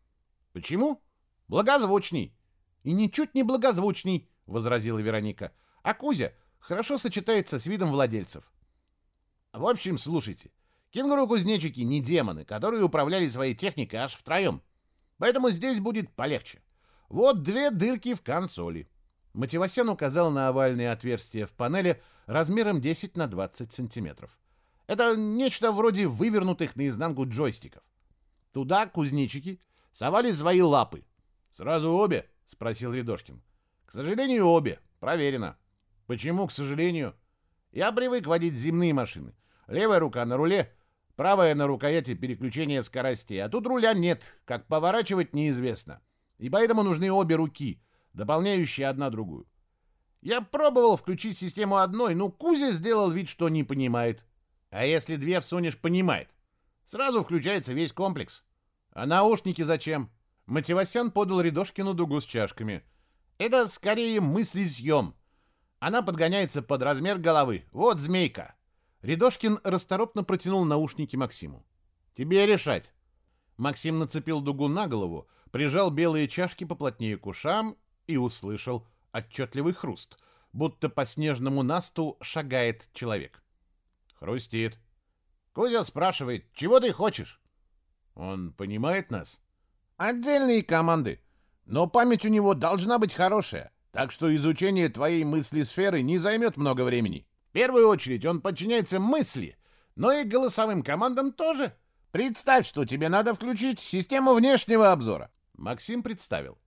Почему? Благозвучней. И ничуть не благозвучней, возразила Вероника. А Кузя хорошо сочетается с видом владельцев. В общем, слушайте. Кенгуру-кузнечики не демоны, которые управляли своей техникой аж втроем. Поэтому здесь будет полегче. Вот две дырки в консоли. Мативасян указал на овальные отверстия в панели размером 10 на 20 сантиметров. Это нечто вроде вывернутых наизнанку джойстиков. Туда кузнечики совали свои лапы. «Сразу обе?» — спросил Рядошкин. «К сожалению, обе. Проверено». «Почему, к сожалению?» «Я привык водить земные машины. Левая рука на руле, правая на рукояти переключения скоростей. А тут руля нет, как поворачивать неизвестно. И поэтому нужны обе руки, дополняющие одна другую. Я пробовал включить систему одной, но Кузя сделал вид, что не понимает. А если две всунешь, понимает. Сразу включается весь комплекс. А наушники зачем? Мативасян подал Рядошкину дугу с чашками. Это скорее мысли-съем. Она подгоняется под размер головы. Вот змейка. Рядошкин расторопно протянул наушники Максиму. Тебе решать. Максим нацепил дугу на голову, прижал белые чашки поплотнее к ушам и услышал отчетливый хруст, будто по снежному насту шагает человек. Хрустит. Кузя спрашивает, чего ты хочешь? Он понимает нас? Отдельные команды. Но память у него должна быть хорошая, так что изучение твоей мысли-сферы не займет много времени. Первую очередь он подчиняется мысли, но и голосовым командам тоже. Представь, что тебе надо включить систему внешнего обзора. Максим представил.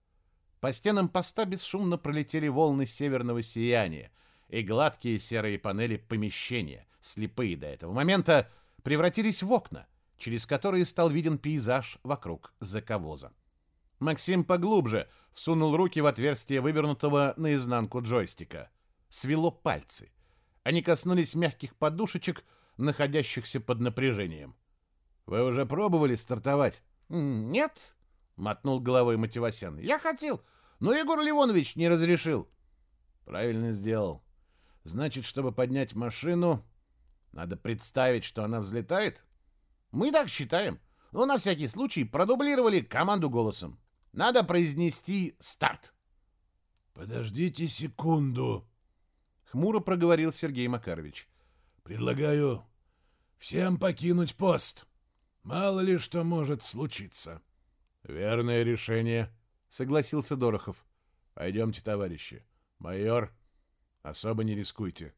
По стенам поста бесшумно пролетели волны северного сияния, и гладкие серые панели помещения, слепые до этого момента, превратились в окна, через которые стал виден пейзаж вокруг заковоза. Максим поглубже всунул руки в отверстие вывернутого наизнанку джойстика. Свело пальцы. Они коснулись мягких подушечек, находящихся под напряжением. «Вы уже пробовали стартовать?» «Нет», — мотнул головой Мативасян. «Я хотел, но Егор Ливонович не разрешил». «Правильно сделал. Значит, чтобы поднять машину, надо представить, что она взлетает? Мы так считаем. Но на всякий случай продублировали команду голосом. Надо произнести «старт». «Подождите секунду», — хмуро проговорил Сергей Макарович. «Предлагаю всем покинуть пост. Мало ли что может случиться». «Верное решение», — согласился Дорохов. «Пойдемте, товарищи. Майор, особо не рискуйте.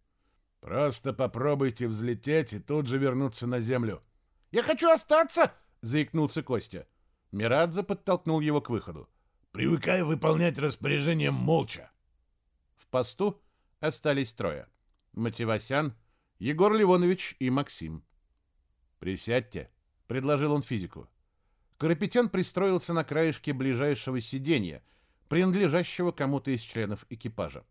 Просто попробуйте взлететь и тут же вернуться на землю. Я хочу остаться, заикнулся Костя. Мирадзе подтолкнул его к выходу. Привыкай выполнять распоряжение молча. В посту остались трое. Мативасян, Егор Ливонович и Максим. «Присядьте», — предложил он физику. Карапетян пристроился на краешке ближайшего сиденья, принадлежащего кому-то из членов экипажа.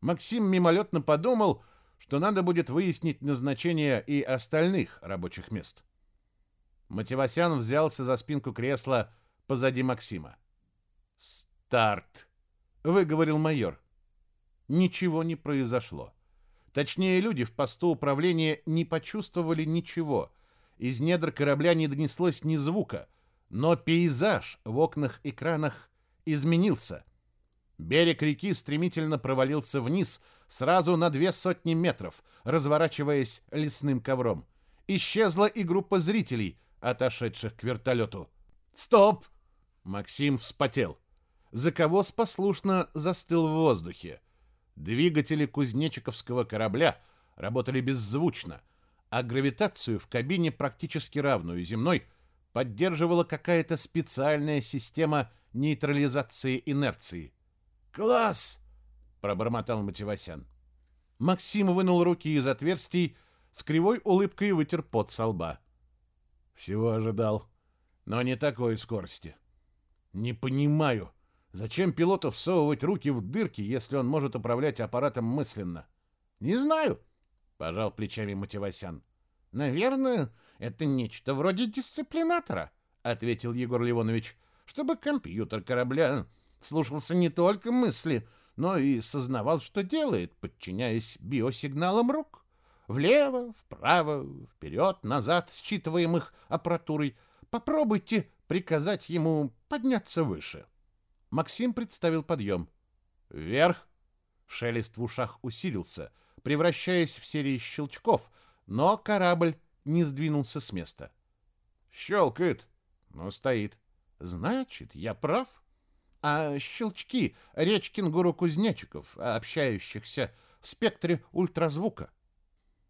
Максим мимолетно подумал, что надо будет выяснить назначение и остальных рабочих мест. Мативасян взялся за спинку кресла позади Максима. «Старт!» — выговорил майор. Ничего не произошло. Точнее, люди в посту управления не почувствовали ничего. Из недр корабля не донеслось ни звука, но пейзаж в окнах-экранах изменился. Берег реки стремительно провалился вниз — сразу на две сотни метров, разворачиваясь лесным ковром. Исчезла и группа зрителей, отошедших к вертолету. «Стоп!» Максим вспотел. Заковоз послушно застыл в воздухе. Двигатели кузнечиковского корабля работали беззвучно, а гравитацию в кабине, практически равную земной, поддерживала какая-то специальная система нейтрализации инерции. «Класс!» пробормотал Мативасян. Максим вынул руки из отверстий, с кривой улыбкой вытер пот со лба. Всего ожидал, но не такой скорости. Не понимаю, зачем пилоту всовывать руки в дырки, если он может управлять аппаратом мысленно? Не знаю, пожал плечами Мативасян. Наверное, это нечто вроде дисциплинатора, ответил Егор Ливонович, чтобы компьютер корабля слушался не только мысли, но и сознавал, что делает, подчиняясь биосигналам рук. Влево, вправо, вперед, назад, считываемых аппаратурой. Попробуйте приказать ему подняться выше. Максим представил подъем. Вверх. Шелест в ушах усилился, превращаясь в серии щелчков, но корабль не сдвинулся с места. Щелкает, но стоит. Значит, я прав. А щелчки — речь кенгуру-кузнечиков, общающихся в спектре ультразвука.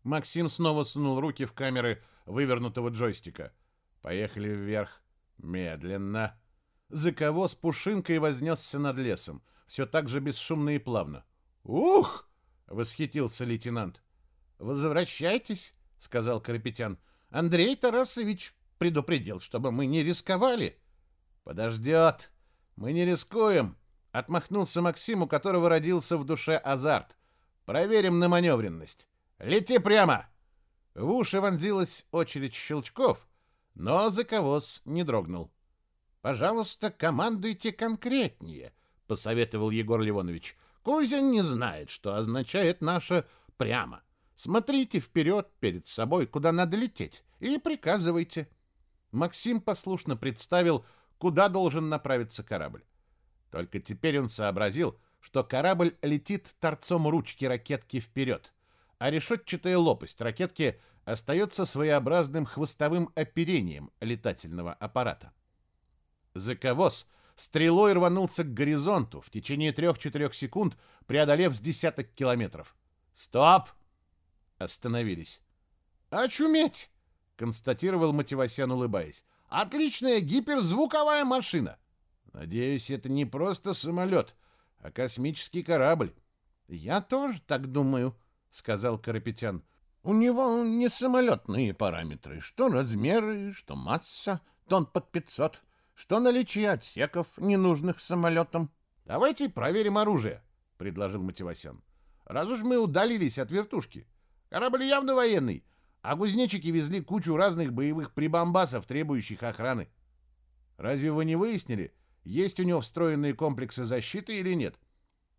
Максим снова сунул руки в камеры вывернутого джойстика. Поехали вверх. Медленно. Заковоз пушинкой вознесся над лесом, все так же бесшумно и плавно. «Ух!» — восхитился лейтенант. «Возвращайтесь», — сказал Карапетян. «Андрей Тарасович предупредил, чтобы мы не рисковали». «Подождет. Мы не рискуем», — отмахнулся Максим, у которого родился в душе азарт. «Проверим на маневренность. Лети прямо!» В уши вонзилась очередь щелчков, но заковоз не дрогнул. «Пожалуйста, командуйте конкретнее», — посоветовал Егор Ливонович. «Кузя не знает, что означает наше «прямо». Смотрите вперед перед собой, куда надо лететь, и приказывайте». Максим послушно представил, куда должен направиться корабль. Только теперь он сообразил, что корабль летит торцом ручки ракетки вперед, а решетчатая лопасть ракетки остается своеобразным хвостовым оперением летательного аппарата. Заковоз стрелой рванулся к горизонту в течение трех-четырех секунд, преодолев с десяток километров. «Стоп!» Остановились. «Очуметь!» — констатировал Мативасян, улыбаясь. «Отличная гиперзвуковая машина!» «Надеюсь, это не просто самолет, а космический корабль». «Я тоже так думаю», — сказал Карапетян. «У него не самолетные параметры, что размеры, что масса, тон под пятьсот что наличие отсеков, ненужных самолетам. Давайте проверим оружие, предложил Мативасян. Раз уж мы удалились от вертушки. Корабль явно военный, а кузнечики везли кучу разных боевых прибамбасов, требующих охраны. Разве вы не выяснили, есть у него встроенные комплексы защиты или нет?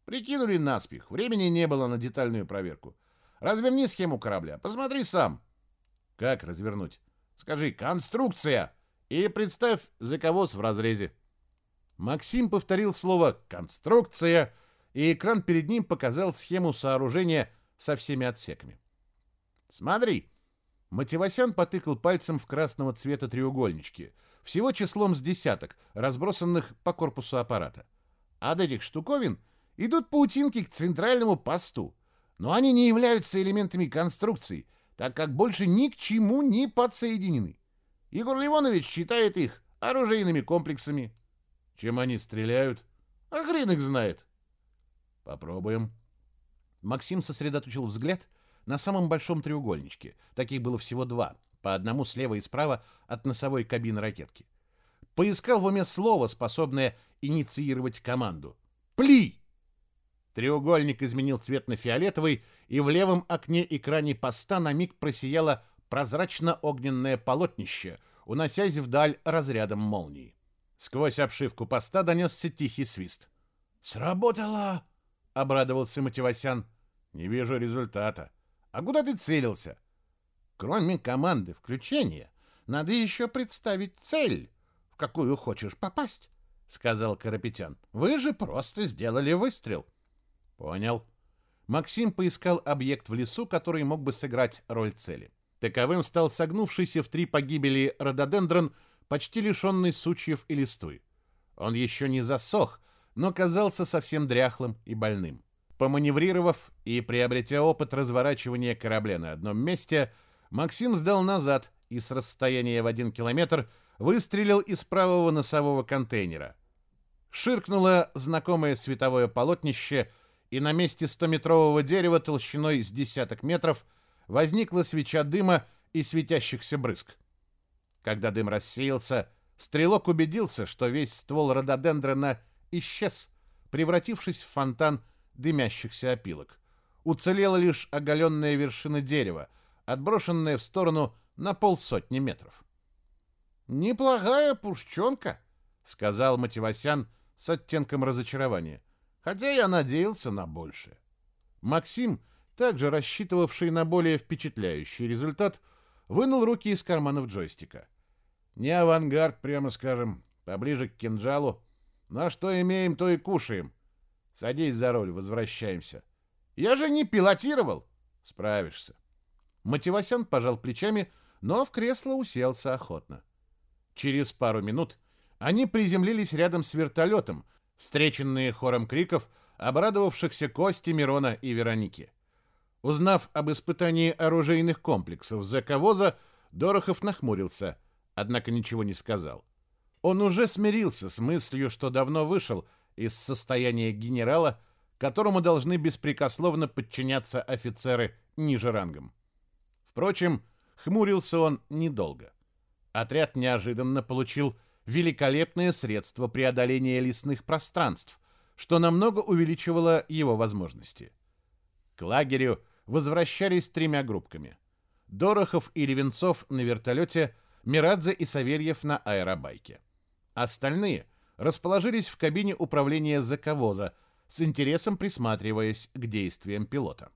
Прикинули наспех, времени не было на детальную проверку. Разверни схему корабля, посмотри сам. Как развернуть? Скажи, конструкция! И представь заковоз в разрезе. Максим повторил слово «конструкция», и экран перед ним показал схему сооружения со всеми отсеками. «Смотри!» Мативасян потыкал пальцем в красного цвета треугольнички, всего числом с десяток, разбросанных по корпусу аппарата. От этих штуковин идут паутинки к центральному посту, но они не являются элементами конструкции, так как больше ни к чему не подсоединены. Егор Ливонович считает их оружейными комплексами. Чем они стреляют? А хрен их знает. Попробуем. Максим сосредоточил взгляд на самом большом треугольничке. Таких было всего два, по одному слева и справа от носовой кабины ракетки. Поискал в уме слово, способное инициировать команду. «Пли!» Треугольник изменил цвет на фиолетовый, и в левом окне экране поста на миг просияло прозрачно-огненное полотнище, уносясь вдаль разрядом молнии. Сквозь обшивку поста донесся тихий свист. «Сработало!» — обрадовался Мативасян. «Не вижу результата. А куда ты целился?» «Кроме команды включения, надо еще представить цель, в какую хочешь попасть», — сказал Карапетян. «Вы же просто сделали выстрел». «Понял». Максим поискал объект в лесу, который мог бы сыграть роль цели. Таковым стал согнувшийся в три погибели рододендрон, почти лишенный сучьев и листвы. Он еще не засох, но казался совсем дряхлым и больным. Поманеврировав и приобретя опыт разворачивания корабля на одном месте, Максим сдал назад и с расстояния в один километр выстрелил из правого носового контейнера. Ширкнуло знакомое световое полотнище, и на месте стометрового дерева толщиной с десяток метров – возникла свеча дыма и светящихся брызг. Когда дым рассеялся, стрелок убедился, что весь ствол рододендрона исчез, превратившись в фонтан дымящихся опилок. Уцелела лишь оголенная вершина дерева, отброшенная в сторону на полсотни метров. «Неплохая пушченка», — сказал Мативасян с оттенком разочарования, хотя я надеялся на большее. Максим также рассчитывавший на более впечатляющий результат, вынул руки из карманов джойстика. Не авангард, прямо скажем, поближе к кинжалу. Но что имеем, то и кушаем. Садись за руль, возвращаемся. Я же не пилотировал. Справишься. Мативасян пожал плечами, но в кресло уселся охотно. Через пару минут они приземлились рядом с вертолетом, встреченные хором криков, обрадовавшихся Кости, Мирона и Вероники. Узнав об испытании оружейных комплексов Заковоза, Дорохов нахмурился, однако ничего не сказал. Он уже смирился с мыслью, что давно вышел из состояния генерала, которому должны беспрекословно подчиняться офицеры ниже рангом. Впрочем, хмурился он недолго. Отряд неожиданно получил великолепное средство преодоления лесных пространств, что намного увеличивало его возможности. К лагерю возвращались тремя группками. Дорохов и Ревенцов на вертолете, Мирадзе и Савельев на аэробайке. Остальные расположились в кабине управления заковоза, с интересом присматриваясь к действиям пилота.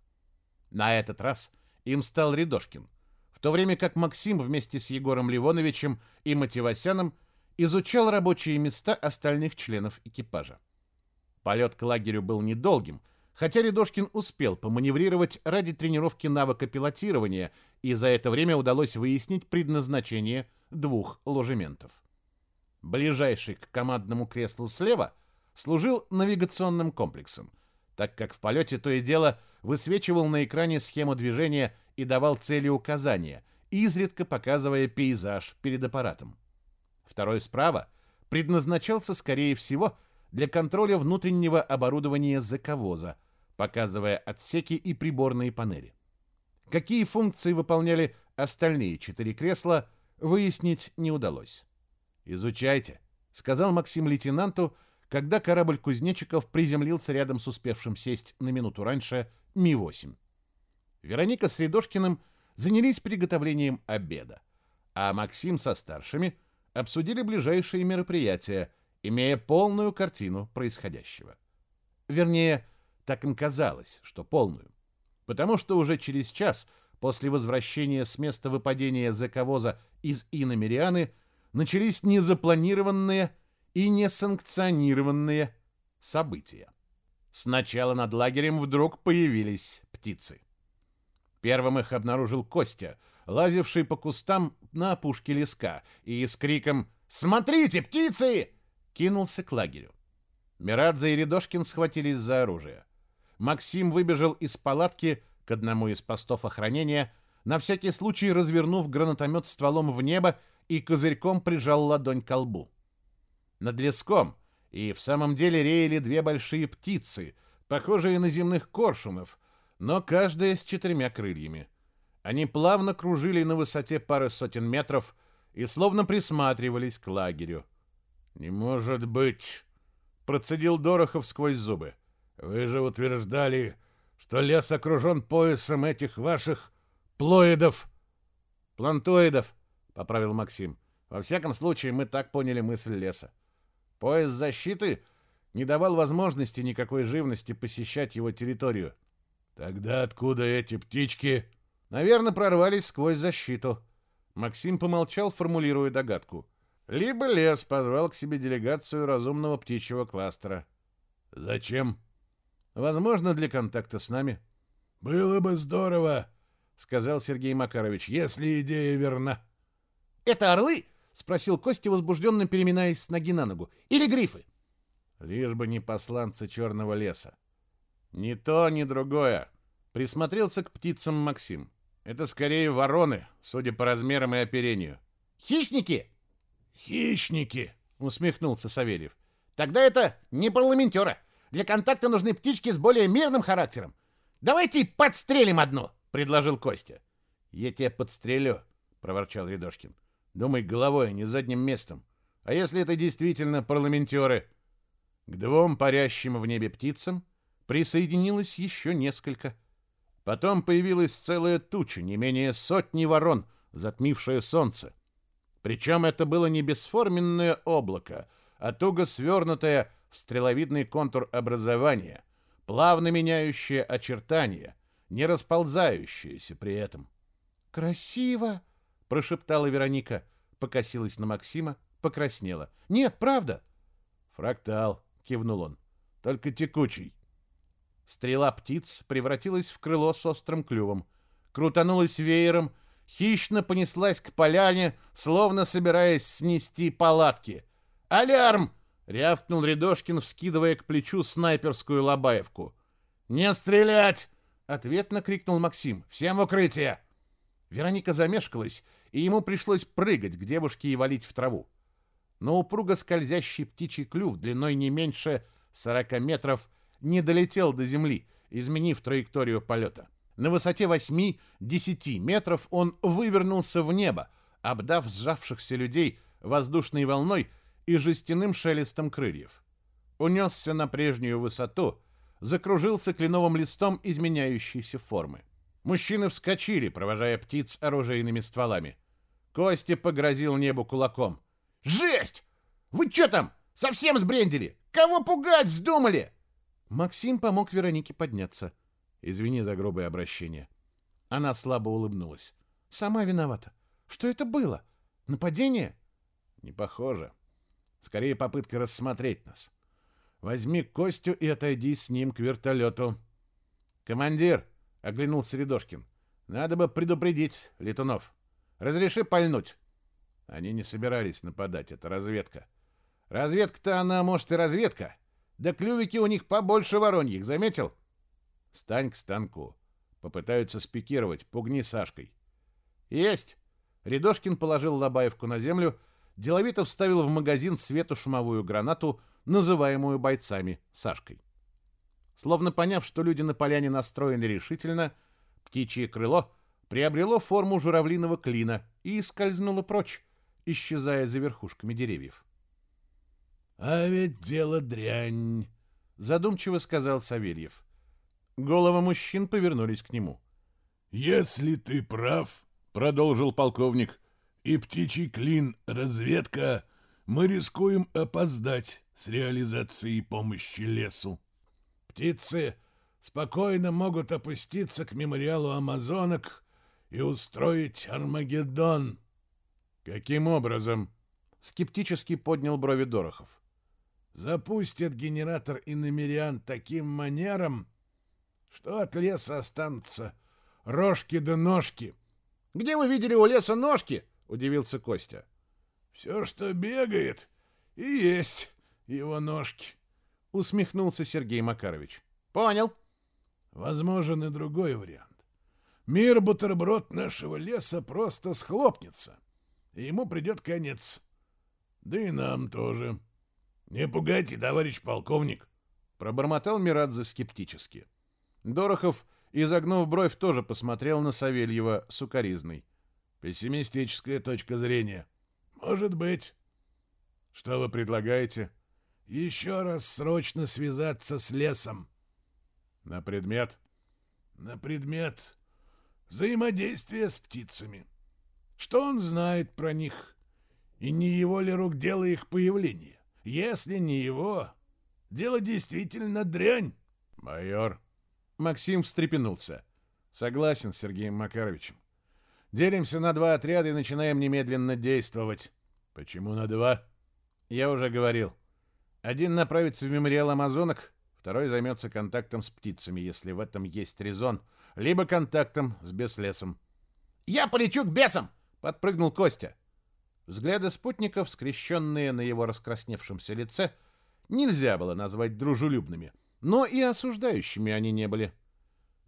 На этот раз им стал Рядошкин, в то время как Максим вместе с Егором Ливоновичем и Мативасяном изучал рабочие места остальных членов экипажа. Полет к лагерю был недолгим, хотя Рядошкин успел поманеврировать ради тренировки навыка пилотирования, и за это время удалось выяснить предназначение двух ложементов. Ближайший к командному креслу слева служил навигационным комплексом, так как в полете то и дело высвечивал на экране схему движения и давал цели указания, изредка показывая пейзаж перед аппаратом. Второй справа предназначался, скорее всего, для контроля внутреннего оборудования заковоза, показывая отсеки и приборные панели. Какие функции выполняли остальные четыре кресла, выяснить не удалось. «Изучайте», — сказал Максим лейтенанту, когда корабль кузнечиков приземлился рядом с успевшим сесть на минуту раньше Ми-8. Вероника с Рядошкиным занялись приготовлением обеда, а Максим со старшими обсудили ближайшие мероприятия, имея полную картину происходящего. Вернее, так им казалось, что полную. Потому что уже через час после возвращения с места выпадения заковоза из Иномерианы начались незапланированные и несанкционированные события. Сначала над лагерем вдруг появились птицы. Первым их обнаружил Костя, лазивший по кустам на опушке леска, и с криком «Смотрите, птицы!» Кинулся к лагерю. Мирадзе и Рядошкин схватились за оружие. Максим выбежал из палатки к одному из постов охранения, на всякий случай развернув гранатомет стволом в небо и козырьком прижал ладонь к лбу. Над леском и в самом деле реяли две большие птицы, похожие на земных коршунов, но каждая с четырьмя крыльями. Они плавно кружили на высоте пары сотен метров и словно присматривались к лагерю. «Не может быть!» — процедил Дорохов сквозь зубы. «Вы же утверждали, что лес окружен поясом этих ваших плоидов!» «Плантоидов!» — поправил Максим. «Во всяком случае, мы так поняли мысль леса. Пояс защиты не давал возможности никакой живности посещать его территорию». «Тогда откуда эти птички?» «Наверное, прорвались сквозь защиту». Максим помолчал, формулируя догадку. Либо лес позвал к себе делегацию разумного птичьего кластера. Зачем? Возможно, для контакта с нами. Было бы здорово, сказал Сергей Макарович, если идея верна. Это орлы? спросил Костя, возбужденно переминаясь с ноги на ногу. Или грифы? Лишь бы не посланцы черного леса. Ни то, ни другое. Присмотрелся к птицам Максим. Это скорее вороны, судя по размерам и оперению. Хищники? «Хищники!» — усмехнулся Савельев. «Тогда это не парламентеры. Для контакта нужны птички с более мирным характером. Давайте подстрелим одну!» — предложил Костя. «Я тебя подстрелю», — проворчал Рядошкин. «Думай головой, а не задним местом. А если это действительно парламентеры?» К двум парящим в небе птицам присоединилось еще несколько. Потом появилась целая туча, не менее сотни ворон, затмившая солнце. Причем это было не бесформенное облако, а туго свернутое в стреловидный контур образования, плавно меняющее очертания, не расползающаяся при этом. «Красиво!» — прошептала Вероника, покосилась на Максима, покраснела. «Нет, правда!» «Фрактал!» — кивнул он. «Только текучий!» Стрела птиц превратилась в крыло с острым клювом, крутанулась веером, хищно понеслась к поляне, словно собираясь снести палатки. «Алярм!» — рявкнул Рядошкин, вскидывая к плечу снайперскую лобаевку. «Не стрелять!» — ответно крикнул Максим. «Всем укрытие!» Вероника замешкалась, и ему пришлось прыгать к девушке и валить в траву. Но упруго скользящий птичий клюв длиной не меньше 40 метров не долетел до земли, изменив траекторию полета. На высоте 8-10 метров он вывернулся в небо, обдав сжавшихся людей воздушной волной и жестяным шелестом крыльев. Унесся на прежнюю высоту, закружился кленовым листом изменяющейся формы. Мужчины вскочили, провожая птиц оружейными стволами. Костя погрозил небу кулаком. «Жесть! Вы что там, совсем сбрендили? Кого пугать вздумали?» Максим помог Веронике подняться. «Извини за грубое обращение». Она слабо улыбнулась. «Сама виновата. Что это было? Нападение?» «Не похоже. Скорее попытка рассмотреть нас. Возьми Костю и отойди с ним к вертолету». «Командир!» — оглянулся Рядошкин. «Надо бы предупредить летунов. Разреши пальнуть». Они не собирались нападать, это разведка. Разведка-то она, может, и разведка, да клювики у них побольше вороньих, заметил? Стань к станку. Попытаются спикировать, пугни Сашкой. Есть! Рядошкин положил Лобаевку на землю, деловито вставил в магазин светошумовую гранату, называемую бойцами Сашкой. Словно поняв, что люди на поляне настроены решительно, птичье крыло приобрело форму журавлиного клина и скользнуло прочь, исчезая за верхушками деревьев. «А ведь дело дрянь», — задумчиво сказал Савельев. Головы мужчин повернулись к нему. «Если ты прав», — продолжил полковник, — «и птичий клин — разведка, мы рискуем опоздать с реализацией помощи лесу. Птицы спокойно могут опуститься к мемориалу амазонок и устроить Армагеддон». «Каким образом?» — скептически поднял брови Дорохов запустят генератор иномериан таким манером, что от леса останутся рожки да ножки. — Где вы видели у леса ножки? — удивился Костя. — Все, что бегает, и есть его ножки, — усмехнулся Сергей Макарович. — Понял. — Возможен и другой вариант. Мир-бутерброд нашего леса просто схлопнется, и ему придет конец. Да и нам тоже. — «Не пугайте, товарищ полковник!» — пробормотал Мирадзе скептически. Дорохов, изогнув бровь, тоже посмотрел на Савельева сукоризной. «Пессимистическая точка зрения». «Может быть». «Что вы предлагаете?» «Еще раз срочно связаться с лесом». «На предмет?» «На предмет взаимодействия с птицами. Что он знает про них? И не его ли рук дело их появление?» Если не его, дело действительно дрянь. Майор. Максим встрепенулся. Согласен с Сергеем Макаровичем. Делимся на два отряда и начинаем немедленно действовать. Почему на два? Я уже говорил. Один направится в мемориал амазонок, второй займется контактом с птицами, если в этом есть резон, либо контактом с беслесом. «Я полечу к бесам!» — подпрыгнул Костя. Взгляды спутников, скрещенные на его раскрасневшемся лице, нельзя было назвать дружелюбными, но и осуждающими они не были.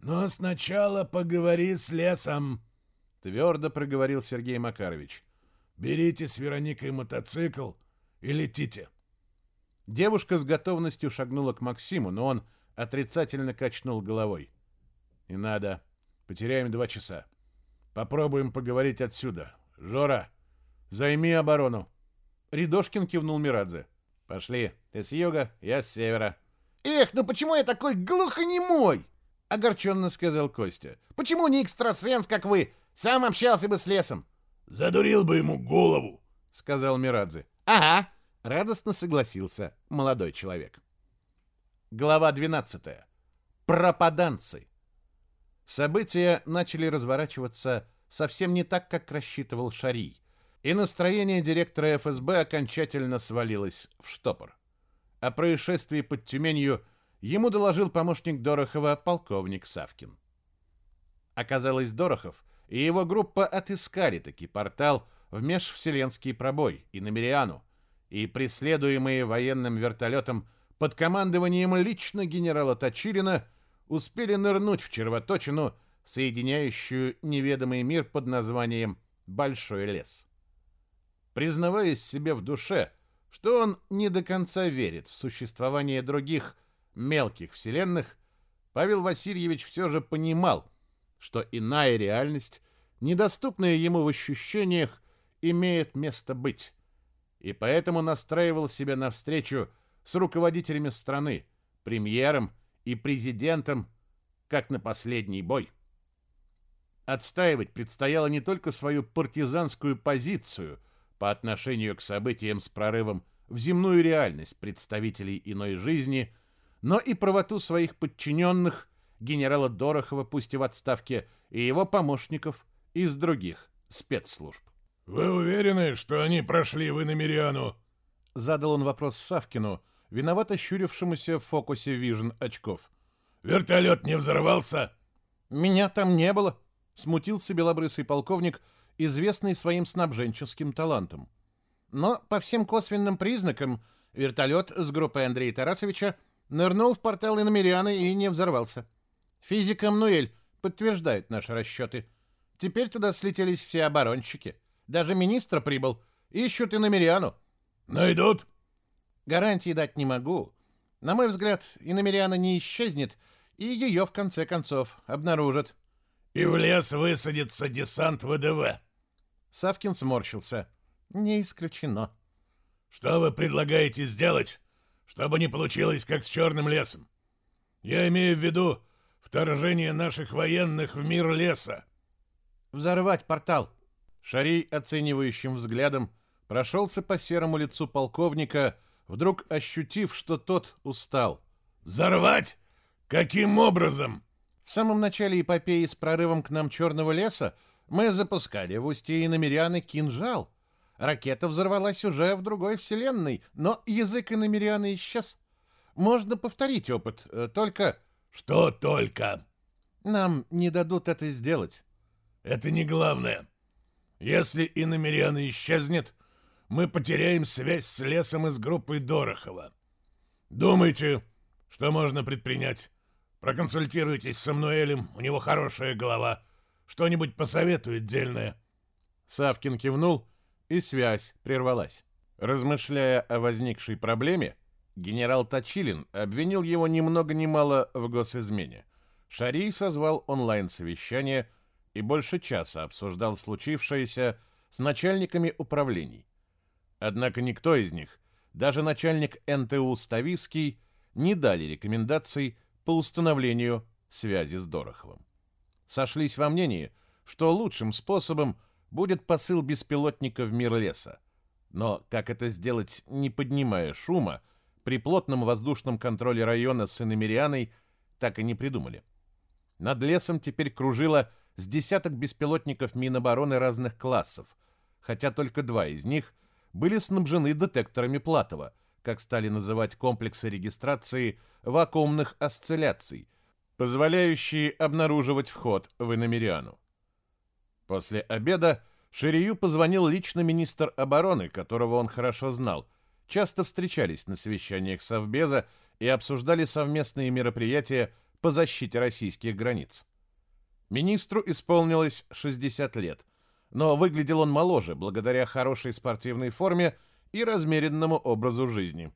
«Но сначала поговори с лесом», — твердо проговорил Сергей Макарович. «Берите с Вероникой мотоцикл и летите». Девушка с готовностью шагнула к Максиму, но он отрицательно качнул головой. «Не надо. Потеряем два часа. Попробуем поговорить отсюда. Жора, Займи оборону. Рядошкин кивнул Мирадзе. Пошли. Ты с юга, я с севера. Эх, ну почему я такой глухонемой? Огорченно сказал Костя. Почему не экстрасенс, как вы? Сам общался бы с лесом. Задурил бы ему голову, сказал Мирадзе. Ага, радостно согласился молодой человек. Глава 12. Пропаданцы. События начали разворачиваться совсем не так, как рассчитывал Шарий, и настроение директора ФСБ окончательно свалилось в штопор. О происшествии под Тюменью ему доложил помощник Дорохова полковник Савкин. Оказалось, Дорохов и его группа отыскали таки портал в межвселенский пробой и на Мириану, и преследуемые военным вертолетом под командованием лично генерала Точилина успели нырнуть в червоточину, соединяющую неведомый мир под названием Большой лес. Признаваясь себе в душе, что он не до конца верит в существование других мелких вселенных, Павел Васильевич все же понимал, что иная реальность, недоступная ему в ощущениях, имеет место быть, и поэтому настраивал себя на встречу с руководителями страны, премьером и президентом, как на последний бой. Отстаивать предстояло не только свою партизанскую позицию по отношению к событиям с прорывом в земную реальность представителей иной жизни, но и правоту своих подчиненных, генерала Дорохова, пусть и в отставке, и его помощников из других спецслужб. «Вы уверены, что они прошли в Иномериану?» Задал он вопрос Савкину, виновато щурившемуся в фокусе вижен очков. «Вертолет не взорвался?» «Меня там не было», — смутился белобрысый полковник, известный своим снабженческим талантом. Но по всем косвенным признакам вертолет с группой Андрея Тарасовича нырнул в портал Иномерианы и не взорвался. Физик Амнуэль подтверждает наши расчеты. Теперь туда слетелись все оборонщики. Даже министр прибыл. Ищут Иномериану. «Найдут?» Гарантии дать не могу. На мой взгляд, Иномериана не исчезнет, и ее, в конце концов, обнаружат. «И в лес высадится десант ВДВ». Савкин сморщился. «Не исключено». «Что вы предлагаете сделать, чтобы не получилось, как с Черным лесом? Я имею в виду вторжение наших военных в мир леса». «Взорвать портал». Шарий оценивающим взглядом прошелся по серому лицу полковника, вдруг ощутив, что тот устал. «Взорвать? Каким образом?» В самом начале эпопеи с прорывом к нам Черного леса мы запускали в устье иномеряны кинжал. Ракета взорвалась уже в другой вселенной, но язык иномеряны исчез. Можно повторить опыт, э, только... Что только? Нам не дадут это сделать. Это не главное. Если иномеряна исчезнет, мы потеряем связь с лесом из группы Дорохова. Думайте, что можно предпринять. Проконсультируйтесь с Самнуэлем, у него хорошая голова. Что-нибудь посоветует дельное. Савкин кивнул, и связь прервалась. Размышляя о возникшей проблеме, генерал Точилин обвинил его ни много ни мало в госизмене. Шарий созвал онлайн-совещание и больше часа обсуждал случившееся с начальниками управлений. Однако никто из них, даже начальник НТУ Ставиский, не дали рекомендаций по установлению связи с Дороховым. Сошлись во мнении, что лучшим способом будет посыл беспилотника в мир леса. Но как это сделать, не поднимая шума, при плотном воздушном контроле района с Иномерианой, так и не придумали. Над лесом теперь кружило с десяток беспилотников Минобороны разных классов, хотя только два из них — были снабжены детекторами Платова, как стали называть комплексы регистрации вакуумных осцилляций, позволяющие обнаруживать вход в иномериану. После обеда Ширию позвонил лично министр обороны, которого он хорошо знал. Часто встречались на совещаниях Совбеза и обсуждали совместные мероприятия по защите российских границ. Министру исполнилось 60 лет – но выглядел он моложе благодаря хорошей спортивной форме и размеренному образу жизни.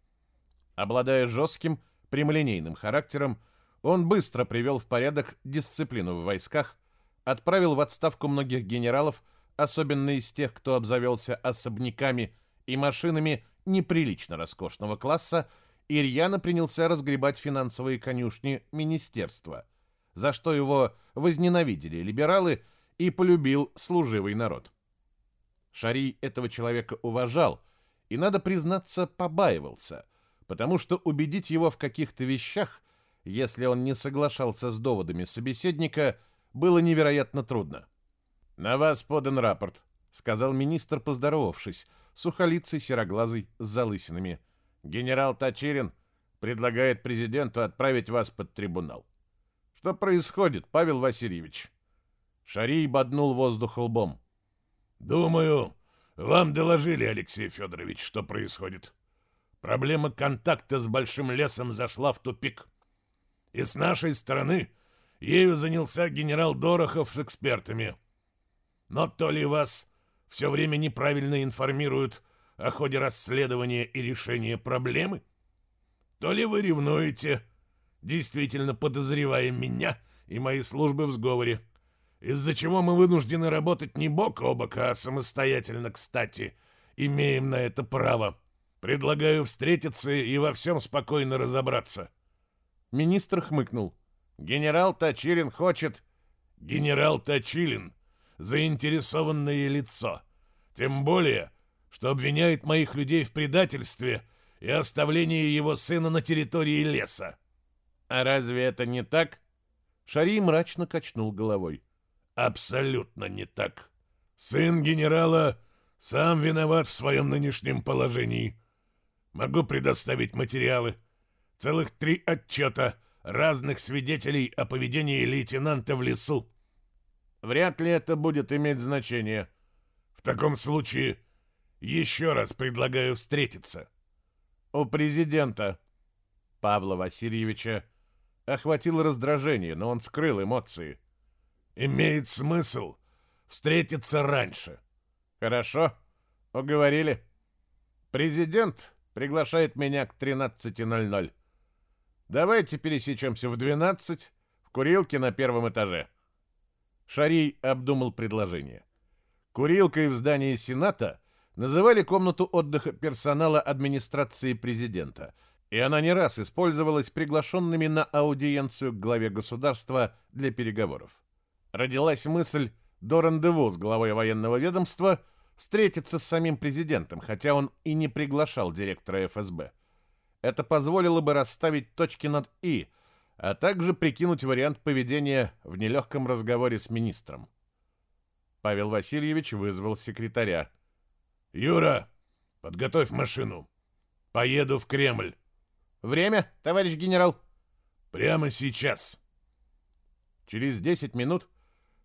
Обладая жестким, прямолинейным характером, он быстро привел в порядок дисциплину в войсках, отправил в отставку многих генералов, особенно из тех, кто обзавелся особняками и машинами неприлично роскошного класса, и рьяно принялся разгребать финансовые конюшни министерства, за что его возненавидели либералы – и полюбил служивый народ. Шарий этого человека уважал и, надо признаться, побаивался, потому что убедить его в каких-то вещах, если он не соглашался с доводами собеседника, было невероятно трудно. «На вас подан рапорт», — сказал министр, поздоровавшись, сухолицый, сероглазый, с залысинами. «Генерал Тачирин предлагает президенту отправить вас под трибунал». «Что происходит, Павел Васильевич?» Шарий боднул воздух лбом. «Думаю, вам доложили, Алексей Федорович, что происходит. Проблема контакта с Большим лесом зашла в тупик. И с нашей стороны ею занялся генерал Дорохов с экспертами. Но то ли вас все время неправильно информируют о ходе расследования и решения проблемы, то ли вы ревнуете, действительно подозревая меня и мои службы в сговоре, из-за чего мы вынуждены работать не бок о бок, а самостоятельно, кстати, имеем на это право. Предлагаю встретиться и во всем спокойно разобраться. Министр хмыкнул. Генерал Тачилин хочет... Генерал Тачилин — заинтересованное лицо. Тем более, что обвиняет моих людей в предательстве и оставлении его сына на территории леса. А разве это не так? Шари мрачно качнул головой. Абсолютно не так. Сын генерала сам виноват в своем нынешнем положении. Могу предоставить материалы. Целых три отчета разных свидетелей о поведении лейтенанта в лесу. Вряд ли это будет иметь значение. В таком случае еще раз предлагаю встретиться. У президента Павла Васильевича охватило раздражение, но он скрыл эмоции. Имеет смысл встретиться раньше. Хорошо, уговорили. Президент приглашает меня к 13.00. Давайте пересечемся в 12 в курилке на первом этаже. Шарий обдумал предложение. Курилкой в здании Сената называли комнату отдыха персонала администрации президента, и она не раз использовалась приглашенными на аудиенцию к главе государства для переговоров. Родилась мысль до рандеву с главой военного ведомства встретиться с самим президентом, хотя он и не приглашал директора ФСБ. Это позволило бы расставить точки над «и», а также прикинуть вариант поведения в нелегком разговоре с министром. Павел Васильевич вызвал секретаря. «Юра, подготовь машину. Поеду в Кремль». «Время, товарищ генерал?» «Прямо сейчас». Через 10 минут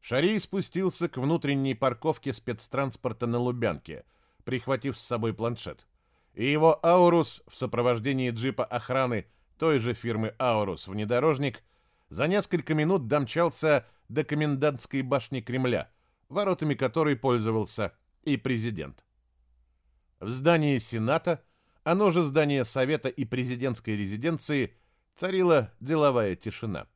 Шарий спустился к внутренней парковке спецтранспорта на Лубянке, прихватив с собой планшет и его «Аурус» в сопровождении джипа охраны той же фирмы «Аурус» внедорожник за несколько минут домчался до комендантской башни Кремля, воротами которой пользовался и президент. В здании Сената, оно же здание Совета и президентской резиденции, царила деловая тишина.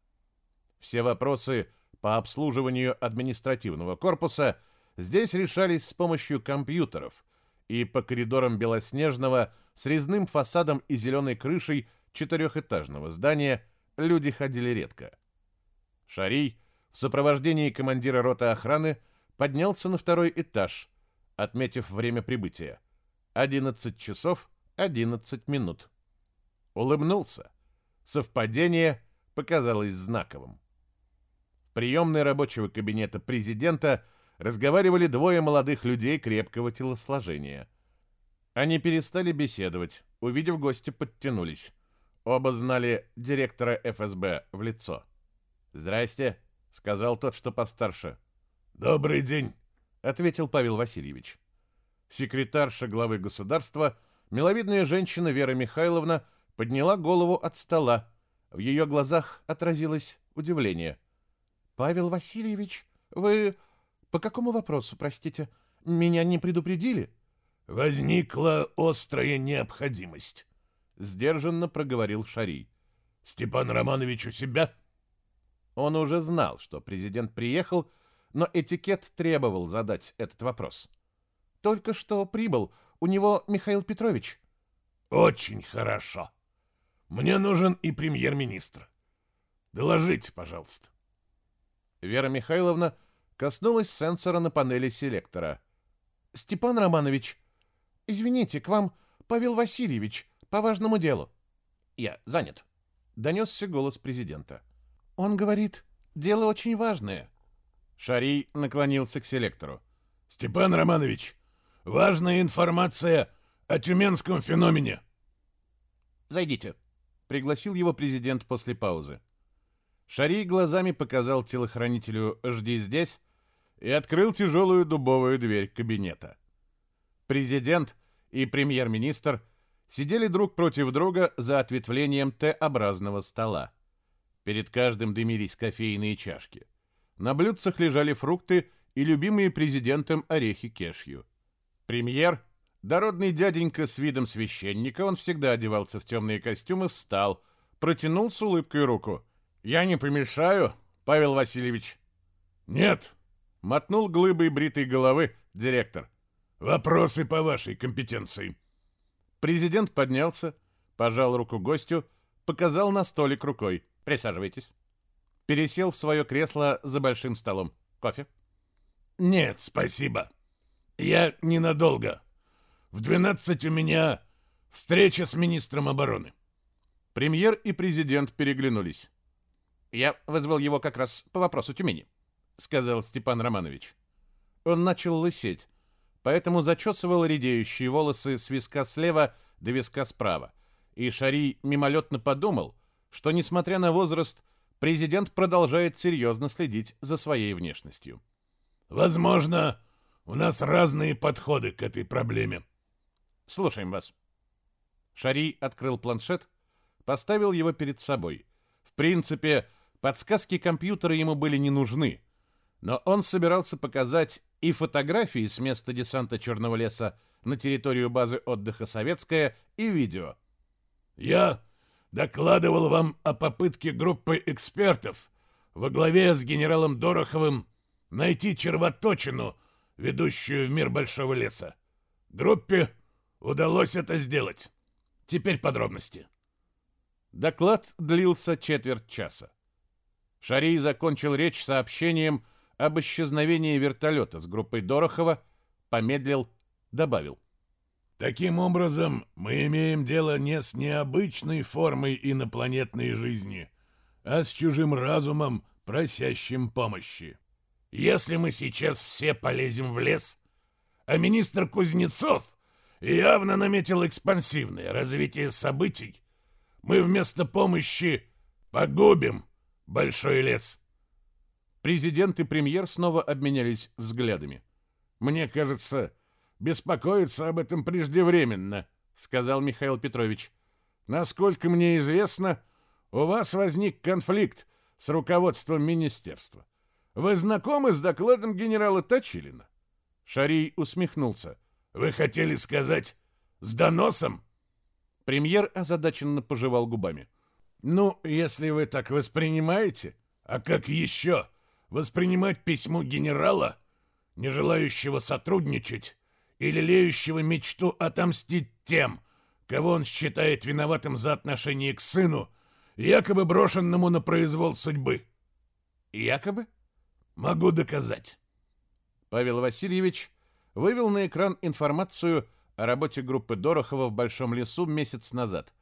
Все вопросы по обслуживанию административного корпуса здесь решались с помощью компьютеров – и по коридорам белоснежного с резным фасадом и зеленой крышей четырехэтажного здания люди ходили редко. Шарий в сопровождении командира роты охраны поднялся на второй этаж, отметив время прибытия. 11 часов 11 минут. Улыбнулся. Совпадение показалось знаковым. В приемной рабочего кабинета президента – разговаривали двое молодых людей крепкого телосложения. Они перестали беседовать, увидев гостя, подтянулись. Оба знали директора ФСБ в лицо. «Здрасте», — сказал тот, что постарше. «Добрый день», — ответил Павел Васильевич. Секретарша главы государства, миловидная женщина Вера Михайловна, подняла голову от стола. В ее глазах отразилось удивление. «Павел Васильевич, вы по какому вопросу, простите? Меня не предупредили? Возникла острая необходимость, сдержанно проговорил Шарий. Степан Романович у себя? Он уже знал, что президент приехал, но этикет требовал задать этот вопрос. Только что прибыл. У него Михаил Петрович. Очень хорошо. Мне нужен и премьер-министр. Доложите, пожалуйста. Вера Михайловна Коснулась сенсора на панели селектора. «Степан Романович, извините, к вам Павел Васильевич по важному делу». «Я занят», — донесся голос президента. «Он говорит, дело очень важное. Шарий наклонился к селектору. «Степан Романович, важная информация о тюменском феномене». «Зайдите», — пригласил его президент после паузы. Шарий глазами показал телохранителю «Жди здесь» и открыл тяжелую дубовую дверь кабинета. Президент и премьер-министр сидели друг против друга за ответвлением Т-образного стола. Перед каждым дымились кофейные чашки. На блюдцах лежали фрукты и любимые президентом орехи кешью. Премьер, дородный дяденька с видом священника, он всегда одевался в темные костюмы, встал, протянул с улыбкой руку. «Я не помешаю, Павел Васильевич?» «Нет», — мотнул глыбой бритой головы директор. «Вопросы по вашей компетенции». Президент поднялся, пожал руку гостю, показал на столик рукой. «Присаживайтесь». Пересел в свое кресло за большим столом. «Кофе?» «Нет, спасибо. Я ненадолго. В двенадцать у меня встреча с министром обороны». Премьер и президент переглянулись. «Я вызвал его как раз по вопросу Тюмени», — сказал Степан Романович. Он начал лысеть, поэтому зачесывал редеющие волосы с виска слева до виска справа. И Шари мимолетно подумал, что, несмотря на возраст, президент продолжает серьезно следить за своей внешностью. «Возможно, у нас разные подходы к этой проблеме». «Слушаем вас». Шари открыл планшет, поставил его перед собой. В принципе, подсказки компьютера ему были не нужны, но он собирался показать и фотографии с места десанта Черного леса на территорию базы отдыха «Советская» и видео. «Я докладывал вам о попытке группы экспертов во главе с генералом Дороховым найти червоточину, ведущую в мир Большого леса. Группе удалось это сделать. Теперь подробности». Доклад длился четверть часа. Шарий закончил речь сообщением об исчезновении вертолета с группой Дорохова, помедлил, добавил. Таким образом, мы имеем дело не с необычной формой инопланетной жизни, а с чужим разумом, просящим помощи. Если мы сейчас все полезем в лес, а министр Кузнецов явно наметил экспансивное развитие событий, мы вместо помощи погубим большой лес. Президент и премьер снова обменялись взглядами. «Мне кажется, беспокоиться об этом преждевременно», — сказал Михаил Петрович. «Насколько мне известно, у вас возник конфликт с руководством министерства. Вы знакомы с докладом генерала Точилина?» Шарий усмехнулся. «Вы хотели сказать, с доносом?» Премьер озадаченно пожевал губами. «Ну, если вы так воспринимаете, а как еще?» Воспринимать письмо генерала, не желающего сотрудничать и лелеющего мечту отомстить тем, кого он считает виноватым за отношение к сыну, якобы брошенному на произвол судьбы. Якобы? Могу доказать. Павел Васильевич вывел на экран информацию о работе группы Дорохова в Большом лесу месяц назад.